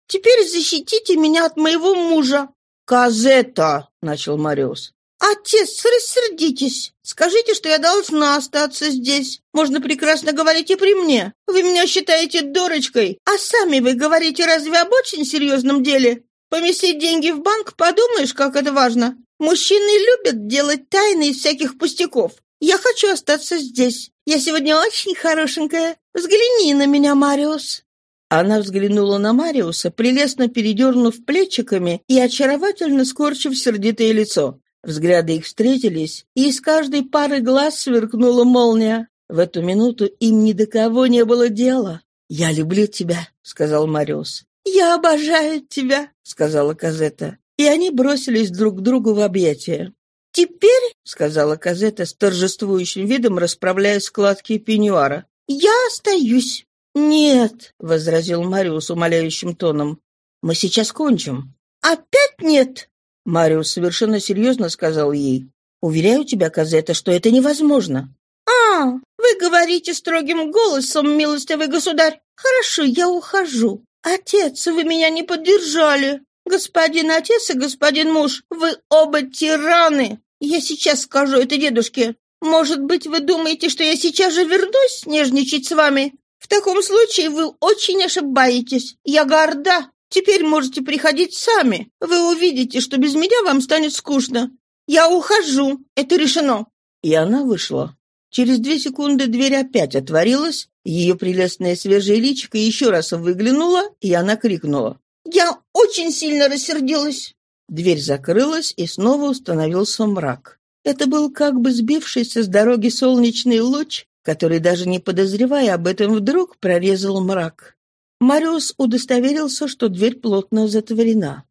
«Теперь защитите меня от моего мужа!» «Казета!» — начал Мариус. «Отец, рассердитесь. Скажите, что я должна остаться здесь. Можно прекрасно говорить и при мне. Вы меня считаете дурочкой, а сами вы говорите разве об очень серьезном деле? Поместить деньги в банк, подумаешь, как это важно. Мужчины любят делать тайны из всяких пустяков. Я хочу остаться здесь. Я сегодня очень хорошенькая. Взгляни на меня, Мариус». Она взглянула на Мариуса, прелестно передернув плечиками и очаровательно скорчив сердитое лицо. Взгляды их встретились, и из каждой пары глаз сверкнула молния. В эту минуту им ни до кого не было дела. «Я люблю тебя», — сказал Мариус. «Я обожаю тебя», — сказала Казета. И они бросились друг к другу в объятия. «Теперь», — сказала Казета с торжествующим видом, расправляя складки пеньюара, — «я остаюсь». «Нет», — возразил Мариус умоляющим тоном, — «мы сейчас кончим». «Опять нет?» Мариус совершенно серьезно сказал ей. «Уверяю тебя, Казета, что это невозможно». «А, вы говорите строгим голосом, милостивый государь. Хорошо, я ухожу. Отец, вы меня не поддержали. Господин отец и господин муж, вы оба тираны. Я сейчас скажу это дедушке. Может быть, вы думаете, что я сейчас же вернусь нежничать с вами? В таком случае вы очень ошибаетесь. Я горда. Теперь можете приходить сами. Вы увидите, что без меня вам станет скучно. Я ухожу. Это решено». И она вышла. Через две секунды дверь опять отворилась, ее прелестное свежее личико еще раз выглянуло, и она крикнула. «Я очень сильно рассердилась!» Дверь закрылась, и снова установился мрак. Это был как бы сбившийся с дороги солнечный луч, который, даже не подозревая об этом, вдруг прорезал мрак. Мариус удостоверился, что дверь плотно затворена.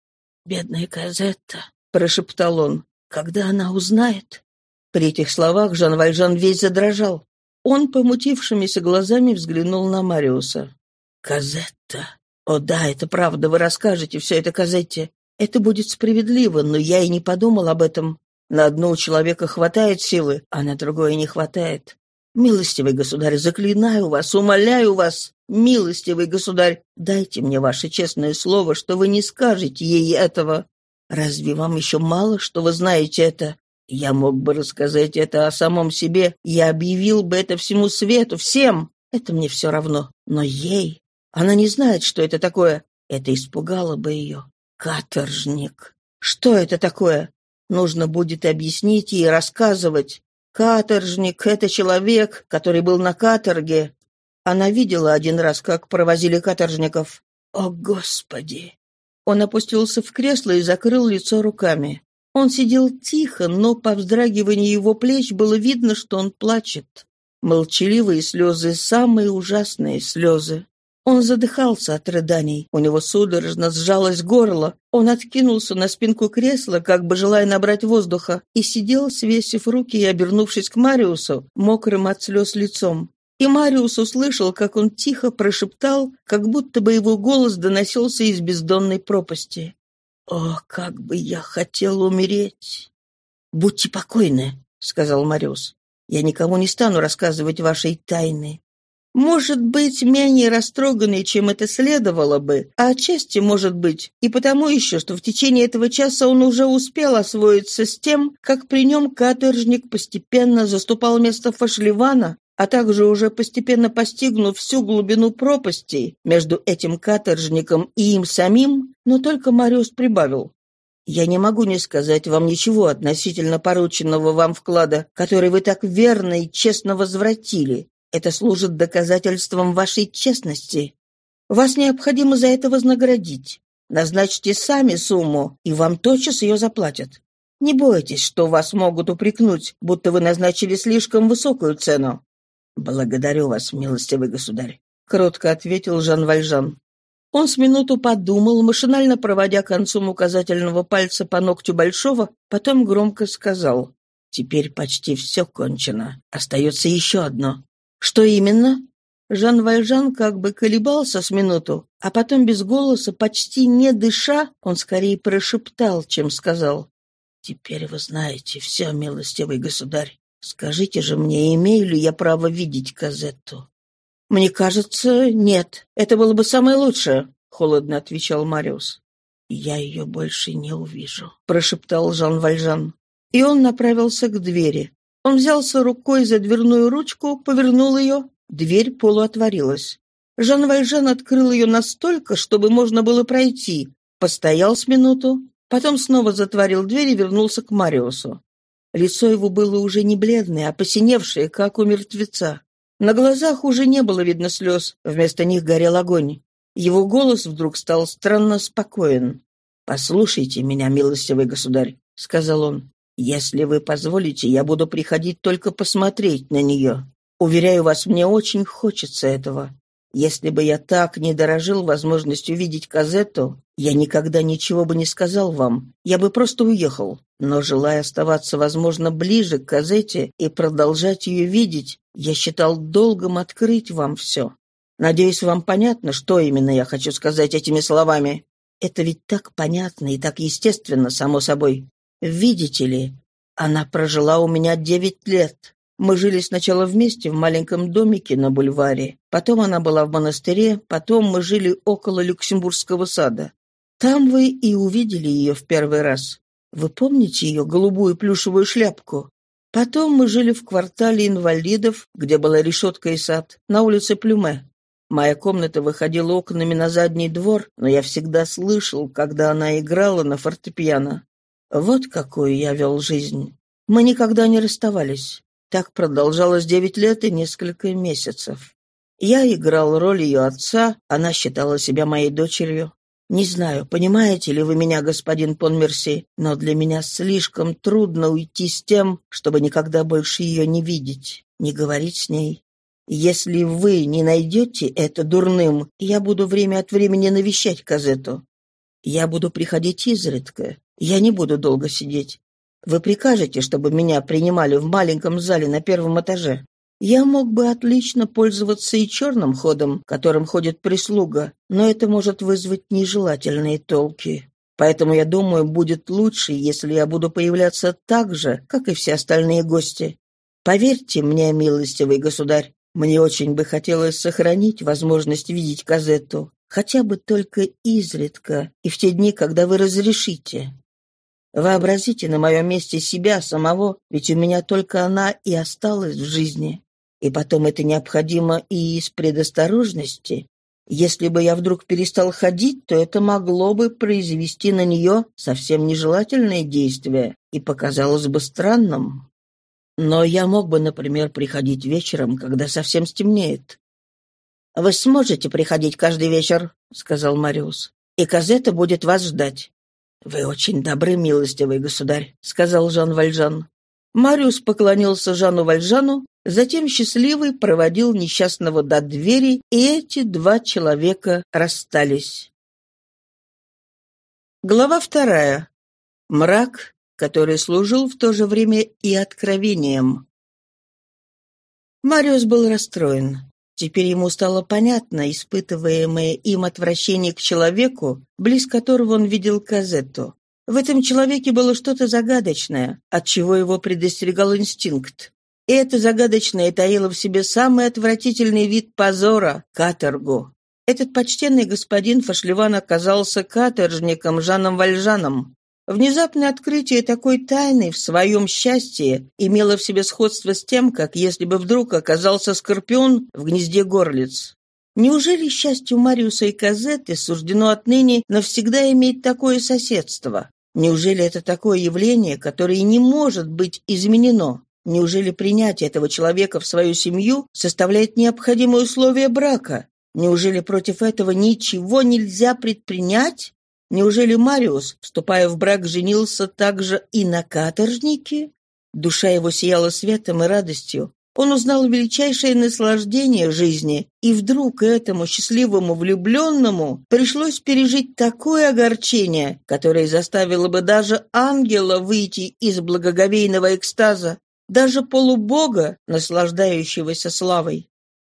«Бедная Казетта», — прошептал он, — «когда она узнает?» При этих словах Жан Вальжан весь задрожал. Он помутившимися глазами взглянул на Мариуса. «Казетта! О да, это правда, вы расскажете все это Казетте. Это будет справедливо, но я и не подумал об этом. На одно у человека хватает силы, а на другое не хватает. Милостивый государь, заклинаю вас, умоляю вас, милостивый государь, дайте мне ваше честное слово, что вы не скажете ей этого. Разве вам еще мало, что вы знаете это? Я мог бы рассказать это о самом себе, я объявил бы это всему свету, всем. Это мне все равно. Но ей... Она не знает, что это такое. Это испугало бы ее. Каторжник. Что это такое? Нужно будет объяснить ей, рассказывать. Каторжник — это человек, который был на каторге. Она видела один раз, как провозили каторжников. О, Господи! Он опустился в кресло и закрыл лицо руками. Он сидел тихо, но по вздрагиванию его плеч было видно, что он плачет. Молчаливые слезы — самые ужасные слезы. Он задыхался от рыданий, у него судорожно сжалось горло. Он откинулся на спинку кресла, как бы желая набрать воздуха, и сидел, свесив руки и обернувшись к Мариусу, мокрым от слез лицом. И Мариус услышал, как он тихо прошептал, как будто бы его голос доносился из бездонной пропасти. «О, как бы я хотел умереть!» «Будьте покойны», — сказал Мариус. «Я никому не стану рассказывать вашей тайны. Может быть, менее растроганный, чем это следовало бы, а отчасти, может быть, и потому еще, что в течение этого часа он уже успел освоиться с тем, как при нем каторжник постепенно заступал место Фашливана, а также уже постепенно постигнув всю глубину пропастей между этим каторжником и им самим, но только Мариус прибавил. «Я не могу не сказать вам ничего относительно порученного вам вклада, который вы так верно и честно возвратили. Это служит доказательством вашей честности. Вас необходимо за это вознаградить. Назначьте сами сумму, и вам тотчас ее заплатят. Не бойтесь, что вас могут упрекнуть, будто вы назначили слишком высокую цену. «Благодарю вас, милостивый государь», — кротко ответил Жан Вальжан. Он с минуту подумал, машинально проводя концом указательного пальца по ногтю большого, потом громко сказал. «Теперь почти все кончено. Остается еще одно. «Что именно?» Жан Вальжан как бы колебался с минуту, а потом без голоса, почти не дыша, он скорее прошептал, чем сказал. «Теперь вы знаете все, милостивый государь. Скажите же мне, имею ли я право видеть Казетту?» «Мне кажется, нет. Это было бы самое лучшее», — холодно отвечал Мариус. «Я ее больше не увижу», — прошептал Жан Вальжан. И он направился к двери. Он взялся рукой за дверную ручку, повернул ее. Дверь полуотворилась. Жан Вальжан открыл ее настолько, чтобы можно было пройти. Постоял с минуту, потом снова затворил дверь и вернулся к Мариусу. Лицо его было уже не бледное, а посиневшее, как у мертвеца. На глазах уже не было видно слез, вместо них горел огонь. Его голос вдруг стал странно спокоен. «Послушайте меня, милостивый государь», — сказал он. Если вы позволите, я буду приходить только посмотреть на нее. Уверяю вас, мне очень хочется этого. Если бы я так не дорожил возможностью видеть Казетту, я никогда ничего бы не сказал вам. Я бы просто уехал. Но, желая оставаться, возможно, ближе к Казете и продолжать ее видеть, я считал долгом открыть вам все. Надеюсь, вам понятно, что именно я хочу сказать этими словами. Это ведь так понятно и так естественно, само собой. Видите ли, она прожила у меня девять лет. Мы жили сначала вместе в маленьком домике на бульваре, потом она была в монастыре, потом мы жили около Люксембургского сада. Там вы и увидели ее в первый раз. Вы помните ее голубую плюшевую шляпку? Потом мы жили в квартале инвалидов, где была решетка и сад, на улице Плюме. Моя комната выходила окнами на задний двор, но я всегда слышал, когда она играла на фортепиано. Вот какую я вел жизнь. Мы никогда не расставались. Так продолжалось девять лет и несколько месяцев. Я играл роль ее отца, она считала себя моей дочерью. Не знаю, понимаете ли вы меня, господин Понмерси, но для меня слишком трудно уйти с тем, чтобы никогда больше ее не видеть, не говорить с ней. Если вы не найдете это дурным, я буду время от времени навещать Казету. Я буду приходить изредка, я не буду долго сидеть. Вы прикажете, чтобы меня принимали в маленьком зале на первом этаже? Я мог бы отлично пользоваться и черным ходом, которым ходит прислуга, но это может вызвать нежелательные толки. Поэтому, я думаю, будет лучше, если я буду появляться так же, как и все остальные гости. Поверьте мне, милостивый государь, мне очень бы хотелось сохранить возможность видеть Казетту, хотя бы только изредка и в те дни, когда вы разрешите. Вообразите на моем месте себя самого, ведь у меня только она и осталась в жизни. И потом это необходимо и из предосторожности. Если бы я вдруг перестал ходить, то это могло бы произвести на нее совсем нежелательное действие и показалось бы странным. Но я мог бы, например, приходить вечером, когда совсем стемнеет. «Вы сможете приходить каждый вечер», — сказал Мариус. «И Казета будет вас ждать». «Вы очень добры, милостивый государь», — сказал Жан Вальжан. Мариус поклонился Жану Вальжану, затем счастливый проводил несчастного до двери, и эти два человека расстались. Глава вторая. Мрак, который служил в то же время и откровением. Мариус был расстроен. Теперь ему стало понятно испытываемое им отвращение к человеку, близ которого он видел Казетту. В этом человеке было что-то загадочное, от чего его предостерегал инстинкт. И это загадочное таило в себе самый отвратительный вид позора — каторгу. Этот почтенный господин Фашлеван оказался каторжником Жаном Вальжаном. Внезапное открытие такой тайны в своем счастье имело в себе сходство с тем, как если бы вдруг оказался скорпион в гнезде горлиц. Неужели счастью Мариуса и Казетты суждено отныне навсегда иметь такое соседство? Неужели это такое явление, которое не может быть изменено? Неужели принятие этого человека в свою семью составляет необходимое условие брака? Неужели против этого ничего нельзя предпринять? Неужели Мариус, вступая в брак, женился также и на каторжнике? Душа его сияла светом и радостью. Он узнал величайшее наслаждение жизни, и вдруг этому счастливому влюбленному пришлось пережить такое огорчение, которое заставило бы даже ангела выйти из благоговейного экстаза, даже полубога, наслаждающегося славой.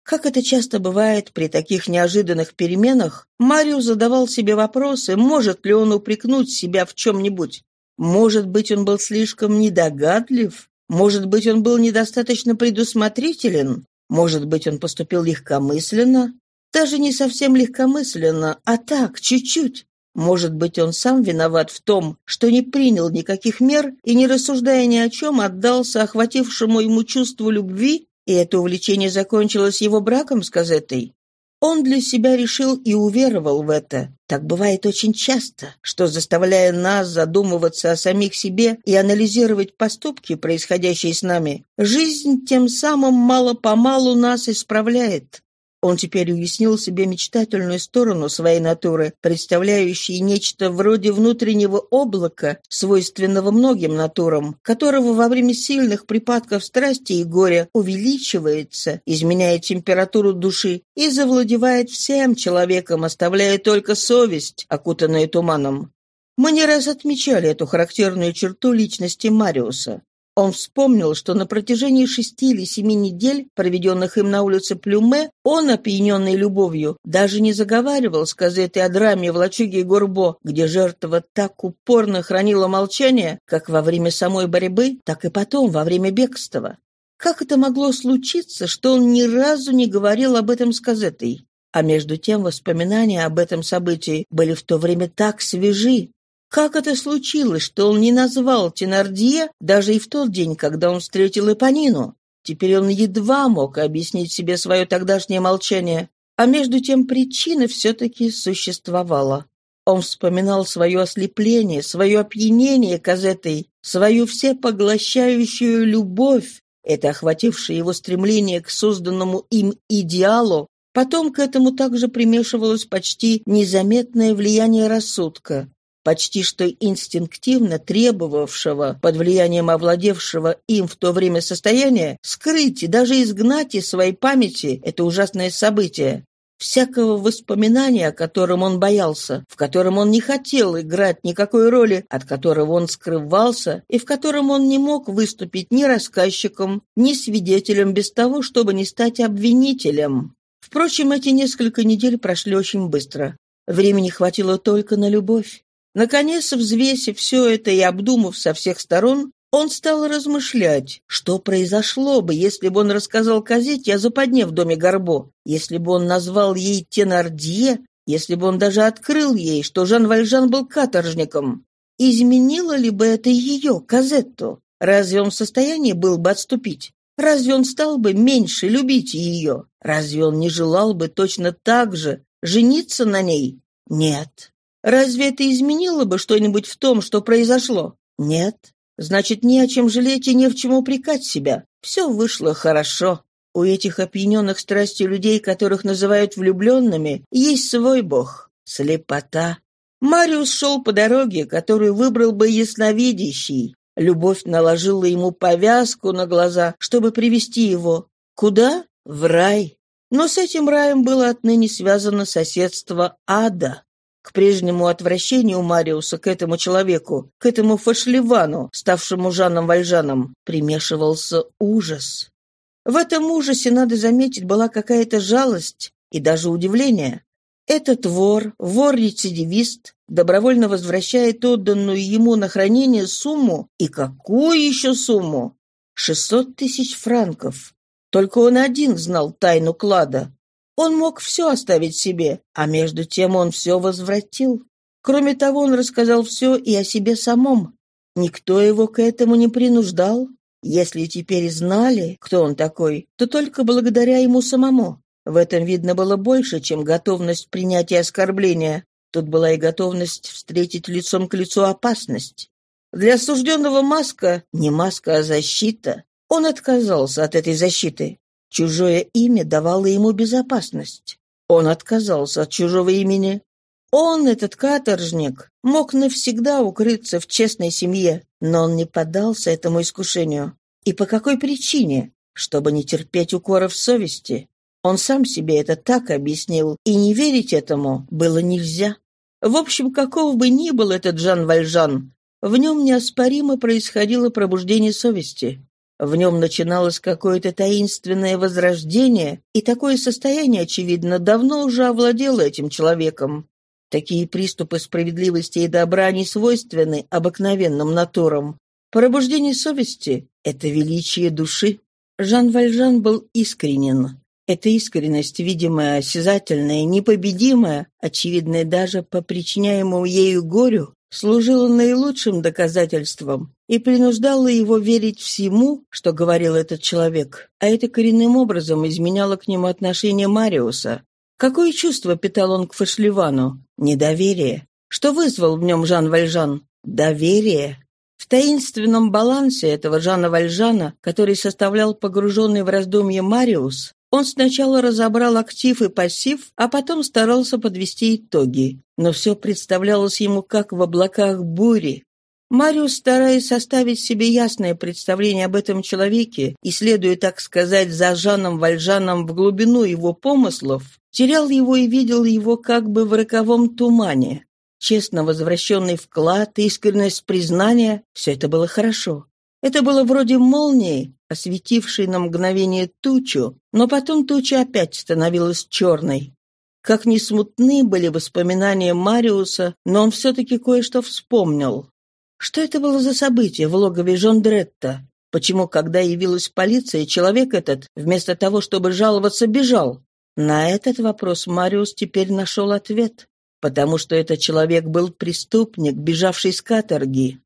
Как это часто бывает при таких неожиданных переменах, Марио задавал себе вопросы, может ли он упрекнуть себя в чем-нибудь. Может быть, он был слишком недогадлив? Может быть, он был недостаточно предусмотрителен? Может быть, он поступил легкомысленно? Даже не совсем легкомысленно, а так, чуть-чуть. Может быть, он сам виноват в том, что не принял никаких мер и, не рассуждая ни о чем, отдался охватившему ему чувству любви и это увлечение закончилось его браком с Казетой. Он для себя решил и уверовал в это. Так бывает очень часто, что, заставляя нас задумываться о самих себе и анализировать поступки, происходящие с нами, жизнь тем самым мало-помалу нас исправляет. Он теперь уяснил себе мечтательную сторону своей натуры, представляющей нечто вроде внутреннего облака, свойственного многим натурам, которого во время сильных припадков страсти и горя увеличивается, изменяя температуру души и завладевает всем человеком, оставляя только совесть, окутанную туманом. Мы не раз отмечали эту характерную черту личности Мариуса. Он вспомнил, что на протяжении шести или семи недель, проведенных им на улице Плюме, он, опьяненный любовью, даже не заговаривал с Казетой о драме в лачуге Горбо, где жертва так упорно хранила молчание, как во время самой борьбы, так и потом, во время бегства. Как это могло случиться, что он ни разу не говорил об этом с Казетой? А между тем воспоминания об этом событии были в то время так свежи, как это случилось, что он не назвал Тенардье даже и в тот день, когда он встретил Эпонину? Теперь он едва мог объяснить себе свое тогдашнее молчание, а между тем причина все-таки существовала. Он вспоминал свое ослепление, свое опьянение Казетой, свою всепоглощающую любовь, это охватившее его стремление к созданному им идеалу, потом к этому также примешивалось почти незаметное влияние рассудка почти что инстинктивно требовавшего, под влиянием овладевшего им в то время состояния, скрыть и даже изгнать из своей памяти это ужасное событие. Всякого воспоминания, о котором он боялся, в котором он не хотел играть никакой роли, от которого он скрывался и в котором он не мог выступить ни рассказчиком, ни свидетелем без того, чтобы не стать обвинителем. Впрочем, эти несколько недель прошли очень быстро. Времени хватило только на любовь. Наконец, взвесив все это и обдумав со всех сторон, он стал размышлять, что произошло бы, если бы он рассказал Казете о западне в доме Горбо, если бы он назвал ей Тенардье, если бы он даже открыл ей, что Жан Вальжан был каторжником. Изменило ли бы это ее, Казетту? Разве он в состоянии был бы отступить? Разве он стал бы меньше любить ее? Разве он не желал бы точно так же жениться на ней? Нет. Разве это изменило бы что-нибудь в том, что произошло? Нет. Значит, не о чем жалеть и не в чем упрекать себя. Все вышло хорошо. У этих опьяненных страстью людей, которых называют влюбленными, есть свой бог — слепота. Мариус шел по дороге, которую выбрал бы ясновидящий. Любовь наложила ему повязку на глаза, чтобы привести его. Куда? В рай. Но с этим раем было отныне связано соседство ада. К прежнему отвращению Мариуса к этому человеку, к этому фашливану, ставшему Жаном Вальжаном, примешивался ужас. В этом ужасе, надо заметить, была какая-то жалость и даже удивление. Этот вор, вор-рецидивист, добровольно возвращает отданную ему на хранение сумму, и какую еще сумму? Шестьсот тысяч франков. Только он один знал тайну клада. Он мог все оставить себе, а между тем он все возвратил. Кроме того, он рассказал все и о себе самом. Никто его к этому не принуждал. Если теперь знали, кто он такой, то только благодаря ему самому. В этом видно было больше, чем готовность принятия оскорбления. Тут была и готовность встретить лицом к лицу опасность. Для осужденного маска не маска, а защита. Он отказался от этой защиты. Чужое имя давало ему безопасность. Он отказался от чужого имени. Он, этот каторжник, мог навсегда укрыться в честной семье, но он не поддался этому искушению. И по какой причине? Чтобы не терпеть укоров совести. Он сам себе это так объяснил, и не верить этому было нельзя. В общем, каков бы ни был этот Жан Вальжан, в нем неоспоримо происходило пробуждение совести. В нем начиналось какое-то таинственное возрождение, и такое состояние, очевидно, давно уже овладело этим человеком. Такие приступы справедливости и добра не свойственны обыкновенным натурам. Пробуждение совести — это величие души. Жан Вальжан был искренен. Эта искренность, видимая, осязательная, непобедимая, очевидная даже по причиняемому ею горю, служила наилучшим доказательством и принуждала его верить всему, что говорил этот человек, а это коренным образом изменяло к нему отношение Мариуса. Какое чувство питал он к Фашливану? Недоверие. Что вызвал в нем Жан Вальжан? Доверие. В таинственном балансе этого Жана Вальжана, который составлял погруженный в раздумье Мариус, он сначала разобрал актив и пассив, а потом старался подвести итоги. Но все представлялось ему как в облаках бури. Мариус, стараясь составить себе ясное представление об этом человеке и следуя, так сказать, за Жаном Вальжаном в глубину его помыслов, терял его и видел его как бы в роковом тумане. Честно возвращенный вклад, искренность признания — все это было хорошо. Это было вроде молнии, осветившей на мгновение тучу, но потом туча опять становилась черной. Как ни смутны были воспоминания Мариуса, но он все-таки кое-что вспомнил. Что это было за событие в логове Жондретта? Почему, когда явилась полиция, человек этот, вместо того, чтобы жаловаться, бежал? На этот вопрос Мариус теперь нашел ответ. Потому что этот человек был преступник, бежавший с каторги.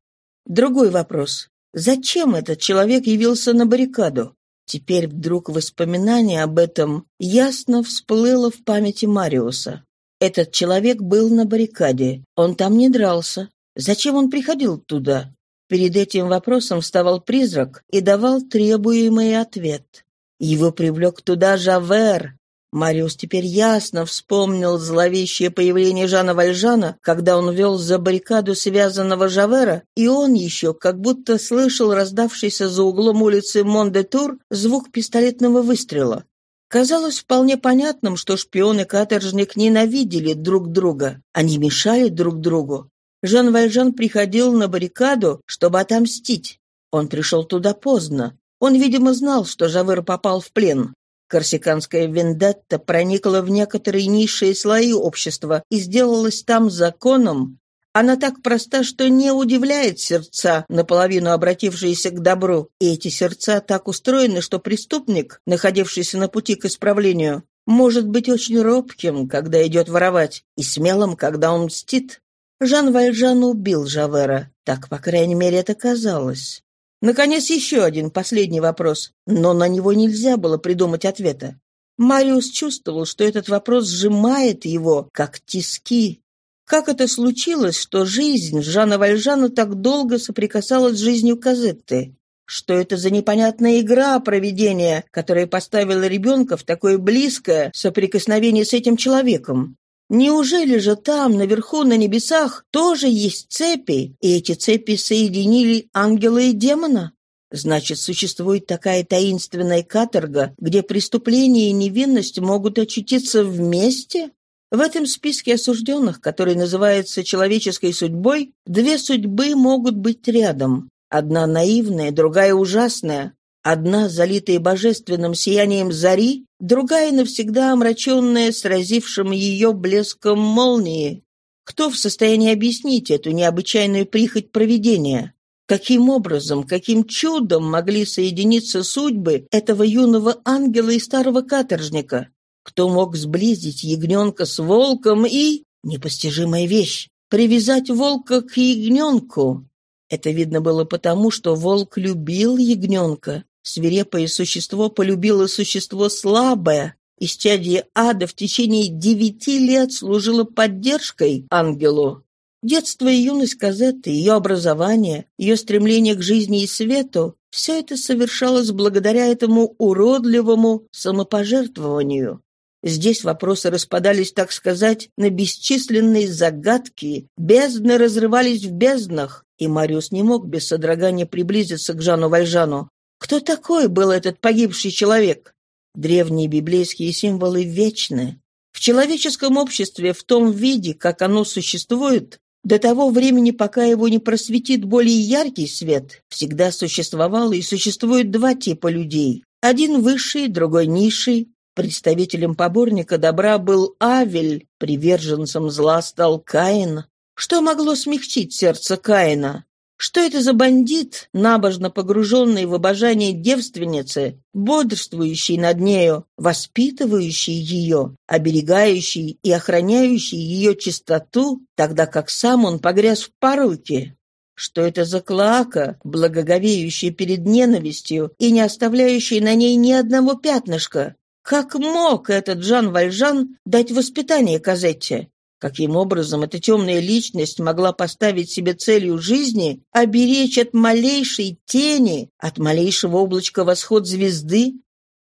Другой вопрос. Зачем этот человек явился на баррикаду? Теперь вдруг воспоминание об этом ясно всплыло в памяти Мариуса. Этот человек был на баррикаде. Он там не дрался. Зачем он приходил туда? Перед этим вопросом вставал призрак и давал требуемый ответ. Его привлек туда Жавер, Мариус теперь ясно вспомнил зловещее появление Жана Вальжана, когда он вел за баррикаду связанного Жавера, и он еще как будто слышал раздавшийся за углом улицы Мондетур звук пистолетного выстрела. Казалось вполне понятным, что шпион и каторжник ненавидели друг друга. Они мешали друг другу. Жан Вальжан приходил на баррикаду, чтобы отомстить. Он пришел туда поздно. Он, видимо, знал, что Жавер попал в плен. Корсиканская вендетта проникла в некоторые низшие слои общества и сделалась там законом. Она так проста, что не удивляет сердца, наполовину обратившиеся к добру. И эти сердца так устроены, что преступник, находившийся на пути к исправлению, может быть очень робким, когда идет воровать, и смелым, когда он мстит. Жан Вальжан убил Жавера. Так, по крайней мере, это казалось. Наконец, еще один последний вопрос, но на него нельзя было придумать ответа. Мариус чувствовал, что этот вопрос сжимает его, как тиски. Как это случилось, что жизнь Жана Вальжана так долго соприкасалась с жизнью Казетты? Что это за непонятная игра проведения, которая поставила ребенка в такое близкое соприкосновение с этим человеком? Неужели же там, наверху, на небесах, тоже есть цепи, и эти цепи соединили ангела и демона? Значит, существует такая таинственная каторга, где преступление и невинность могут очутиться вместе? В этом списке осужденных, который называется человеческой судьбой, две судьбы могут быть рядом. Одна наивная, другая ужасная. Одна, залитая божественным сиянием зари, другая, навсегда омраченная сразившим ее блеском молнии. Кто в состоянии объяснить эту необычайную прихоть провидения? Каким образом, каким чудом могли соединиться судьбы этого юного ангела и старого каторжника? Кто мог сблизить ягненка с волком и... Непостижимая вещь! Привязать волка к ягненку! Это видно было потому, что волк любил ягненка. Свирепое существо полюбило существо слабое. Исчадие ада в течение девяти лет служило поддержкой ангелу. Детство и юность Казетты, ее образование, ее стремление к жизни и свету – все это совершалось благодаря этому уродливому самопожертвованию. Здесь вопросы распадались, так сказать, на бесчисленные загадки, бездны разрывались в безднах, и Мариус не мог без содрогания приблизиться к Жану Вальжану. Кто такой был этот погибший человек? Древние библейские символы вечны. В человеческом обществе в том виде, как оно существует, до того времени, пока его не просветит более яркий свет, всегда существовало и существует два типа людей. Один высший, другой низший, Представителем поборника добра был Авель, приверженцем зла стал Каин. Что могло смягчить сердце Каина? Что это за бандит, набожно погруженный в обожание девственницы, бодрствующий над нею, воспитывающий ее, оберегающий и охраняющий ее чистоту, тогда как сам он погряз в поруке? Что это за клака, благоговеющая перед ненавистью и не оставляющая на ней ни одного пятнышка, как мог этот Жан Вальжан дать воспитание Казетте? Каким образом эта темная личность могла поставить себе целью жизни оберечь от малейшей тени, от малейшего облачка восход звезды?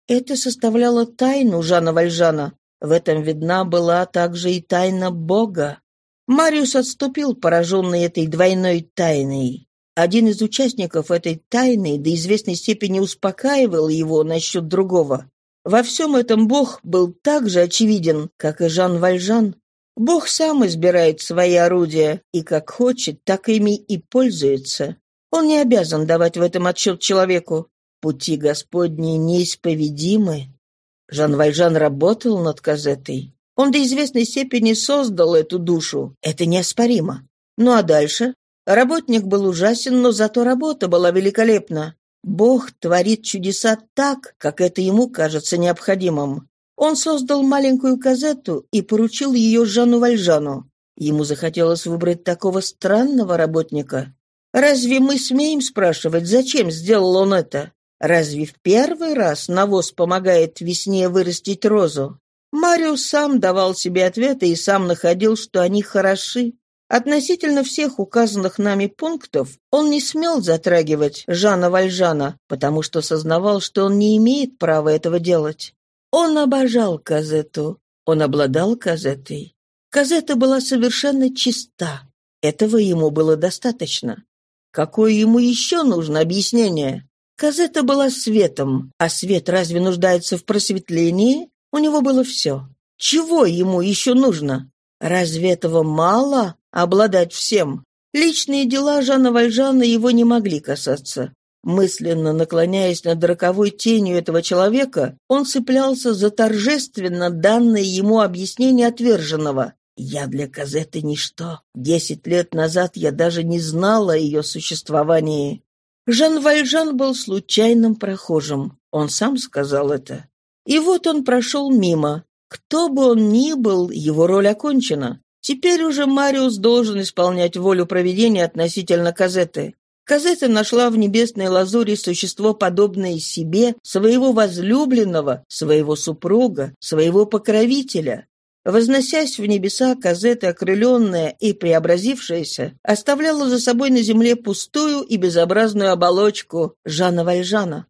Это составляло тайну Жана Вальжана. В этом видна была также и тайна Бога. Мариус отступил, пораженный этой двойной тайной. Один из участников этой тайны до известной степени успокаивал его насчет другого. Во всем этом Бог был так же очевиден, как и Жан Вальжан. Бог сам избирает свои орудия, и как хочет, так ими и пользуется. Он не обязан давать в этом отчет человеку. Пути Господни неисповедимы. Жан Вальжан работал над Казетой. Он до известной степени создал эту душу. Это неоспоримо. Ну а дальше? Работник был ужасен, но зато работа была великолепна. Бог творит чудеса так, как это ему кажется необходимым. Он создал маленькую казету и поручил ее Жану Вальжану. Ему захотелось выбрать такого странного работника. Разве мы смеем спрашивать, зачем сделал он это? Разве в первый раз навоз помогает весне вырастить розу? Мариус сам давал себе ответы и сам находил, что они хороши. Относительно всех указанных нами пунктов он не смел затрагивать Жана Вальжана, потому что сознавал, что он не имеет права этого делать. Он обожал Казету, он обладал Казетой. Казета была совершенно чиста. Этого ему было достаточно. Какое ему еще нужно объяснение? Казета была светом, а свет разве нуждается в просветлении? У него было все. Чего ему еще нужно? Разве этого мало? обладать всем. Личные дела Жана Вальжана его не могли касаться. Мысленно наклоняясь над роковой тенью этого человека, он цеплялся за торжественно данное ему объяснение отверженного. «Я для Казеты ничто. Десять лет назад я даже не знала о ее существовании». Жан Вальжан был случайным прохожим. Он сам сказал это. И вот он прошел мимо. Кто бы он ни был, его роль окончена. Теперь уже Мариус должен исполнять волю проведения относительно Казеты. Казета нашла в небесной лазури существо, подобное себе, своего возлюбленного, своего супруга, своего покровителя. Возносясь в небеса, Казета, окрыленная и преобразившаяся, оставляла за собой на земле пустую и безобразную оболочку Жана Вальжана.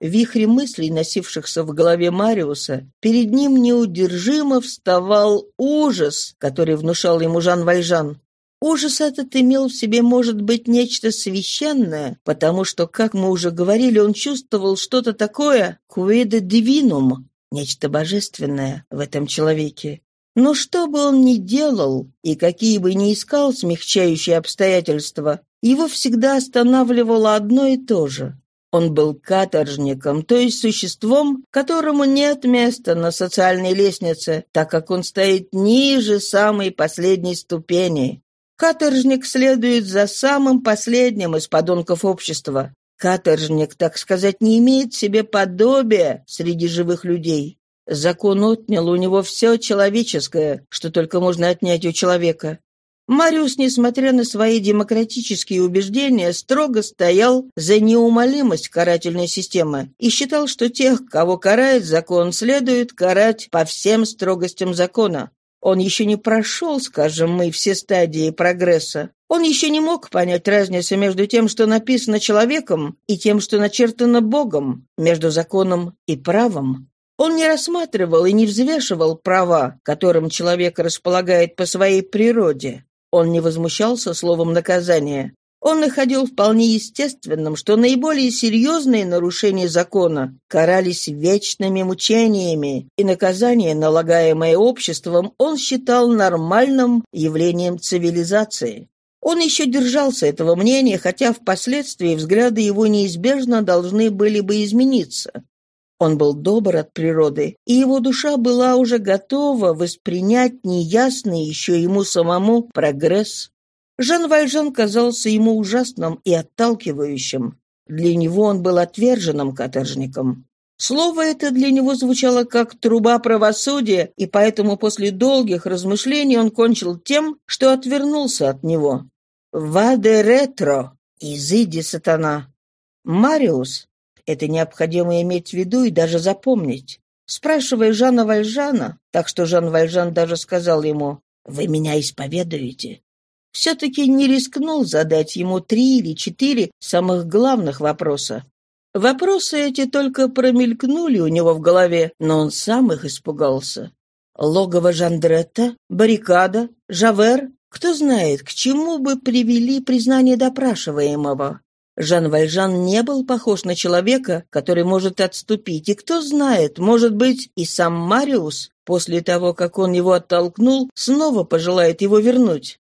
В вихре мыслей, носившихся в голове Мариуса, перед ним неудержимо вставал ужас, который внушал ему Жан Вальжан. Ужас этот имел в себе, может быть, нечто священное, потому что, как мы уже говорили, он чувствовал что-то такое «quid divinum», нечто божественное в этом человеке. Но что бы он ни делал и какие бы ни искал смягчающие обстоятельства, его всегда останавливало одно и то же. Он был каторжником, то есть существом, которому нет места на социальной лестнице, так как он стоит ниже самой последней ступени. Каторжник следует за самым последним из подонков общества. Каторжник, так сказать, не имеет себе подобия среди живых людей. Закон отнял у него все человеческое, что только можно отнять у человека. Мариус, несмотря на свои демократические убеждения, строго стоял за неумолимость карательной системы и считал, что тех, кого карает закон, следует карать по всем строгостям закона. Он еще не прошел, скажем мы, все стадии прогресса. Он еще не мог понять разницу между тем, что написано человеком, и тем, что начертано Богом, между законом и правом. Он не рассматривал и не взвешивал права, которым человек располагает по своей природе. Он не возмущался словом наказания. Он находил вполне естественным, что наиболее серьезные нарушения закона карались вечными мучениями, и наказание, налагаемое обществом, он считал нормальным явлением цивилизации. Он еще держался этого мнения, хотя впоследствии взгляды его неизбежно должны были бы измениться. Он был добр от природы, и его душа была уже готова воспринять неясный еще ему самому прогресс. Жан Вальжан казался ему ужасным и отталкивающим. Для него он был отверженным каторжником. Слово это для него звучало как труба правосудия, и поэтому после долгих размышлений он кончил тем, что отвернулся от него. «Ваде ретро! Изыди, сатана!» Мариус, это необходимо иметь в виду и даже запомнить. Спрашивая Жана Вальжана, так что Жан Вальжан даже сказал ему «Вы меня исповедуете?» Все-таки не рискнул задать ему три или четыре самых главных вопроса. Вопросы эти только промелькнули у него в голове, но он сам их испугался. Логово Жандретта, баррикада, Жавер, кто знает, к чему бы привели признание допрашиваемого. Жан Вальжан не был похож на человека, который может отступить, и кто знает, может быть, и сам Мариус, после того, как он его оттолкнул, снова пожелает его вернуть.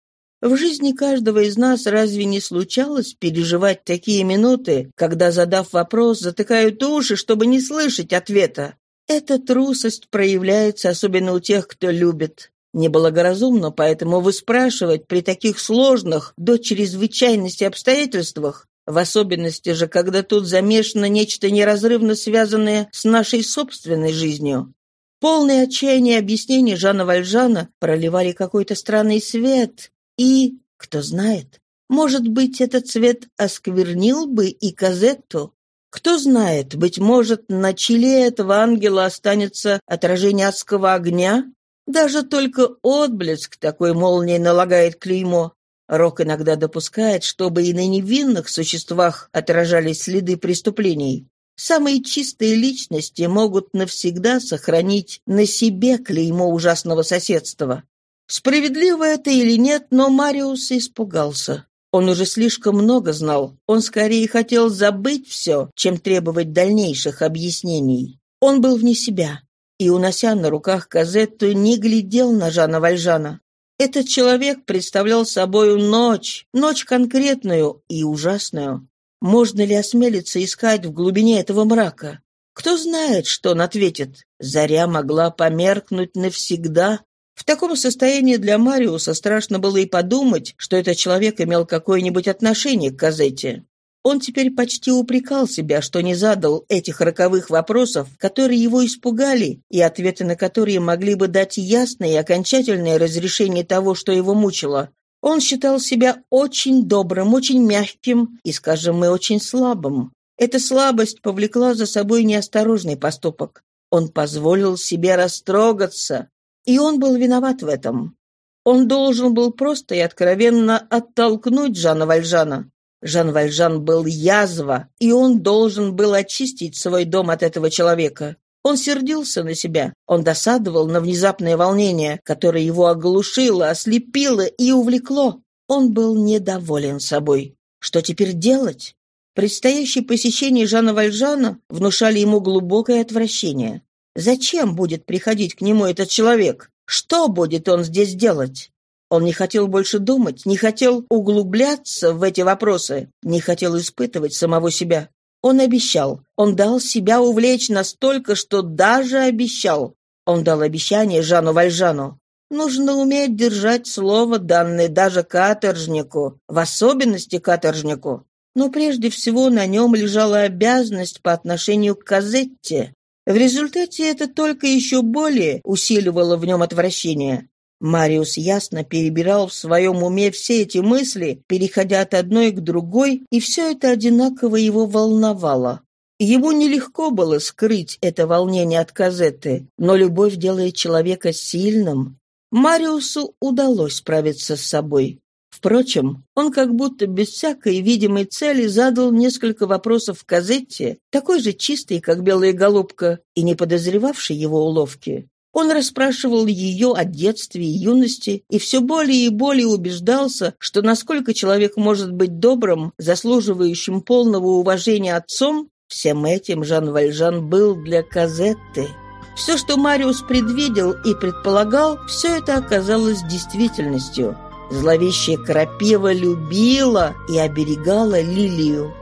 В жизни каждого из нас разве не случалось переживать такие минуты, когда, задав вопрос, затыкают уши, чтобы не слышать ответа? Эта трусость проявляется особенно у тех, кто любит. Неблагоразумно поэтому выспрашивать при таких сложных до чрезвычайности обстоятельствах в особенности же, когда тут замешано нечто неразрывно связанное с нашей собственной жизнью. Полные отчаяния объяснений Жана Вальжана проливали какой-то странный свет, и, кто знает, может быть, этот свет осквернил бы и Казетту. Кто знает, быть может, на челе этого ангела останется отражение адского огня? Даже только отблеск такой молнии налагает клеймо. Рок иногда допускает, чтобы и на невинных существах отражались следы преступлений. Самые чистые личности могут навсегда сохранить на себе клеймо ужасного соседства. Справедливо это или нет, но Мариус испугался. Он уже слишком много знал. Он скорее хотел забыть все, чем требовать дальнейших объяснений. Он был вне себя и, унося на руках Казетту, не глядел на Жана Вальжана. Этот человек представлял собою ночь, ночь конкретную и ужасную. Можно ли осмелиться искать в глубине этого мрака? Кто знает, что он ответит? Заря могла померкнуть навсегда. В таком состоянии для Мариуса страшно было и подумать, что этот человек имел какое-нибудь отношение к Казете. Он теперь почти упрекал себя, что не задал этих роковых вопросов, которые его испугали, и ответы на которые могли бы дать ясное и окончательное разрешение того, что его мучило. Он считал себя очень добрым, очень мягким и, скажем мы, очень слабым. Эта слабость повлекла за собой неосторожный поступок. Он позволил себе растрогаться. И он был виноват в этом. Он должен был просто и откровенно оттолкнуть Жана Вальжана. Жан Вальжан был язва, и он должен был очистить свой дом от этого человека. Он сердился на себя, он досадовал на внезапное волнение, которое его оглушило, ослепило и увлекло. Он был недоволен собой. Что теперь делать? Предстоящие посещения Жана Вальжана внушали ему глубокое отвращение. Зачем будет приходить к нему этот человек? Что будет он здесь делать? Он не хотел больше думать, не хотел углубляться в эти вопросы, не хотел испытывать самого себя. Он обещал, он дал себя увлечь настолько, что даже обещал. Он дал обещание Жану Вальжану. Нужно уметь держать слово, данное даже каторжнику, в особенности каторжнику. Но прежде всего на нем лежала обязанность по отношению к Казетте. В результате это только еще более усиливало в нем отвращение. Мариус ясно перебирал в своем уме все эти мысли, переходя от одной к другой, и все это одинаково его волновало. Ему нелегко было скрыть это волнение от Казетты, но любовь делает человека сильным. Мариусу удалось справиться с собой. Впрочем, он как будто без всякой видимой цели задал несколько вопросов Казетте, такой же чистой, как белая голубка, и не подозревавшей его уловки. Он расспрашивал ее о детстве и юности и все более и более убеждался, что насколько человек может быть добрым, заслуживающим полного уважения отцом, всем этим Жан Вальжан был для Казетты. Все, что Мариус предвидел и предполагал, все это оказалось действительностью. Зловещая крапива любила и оберегала лилию.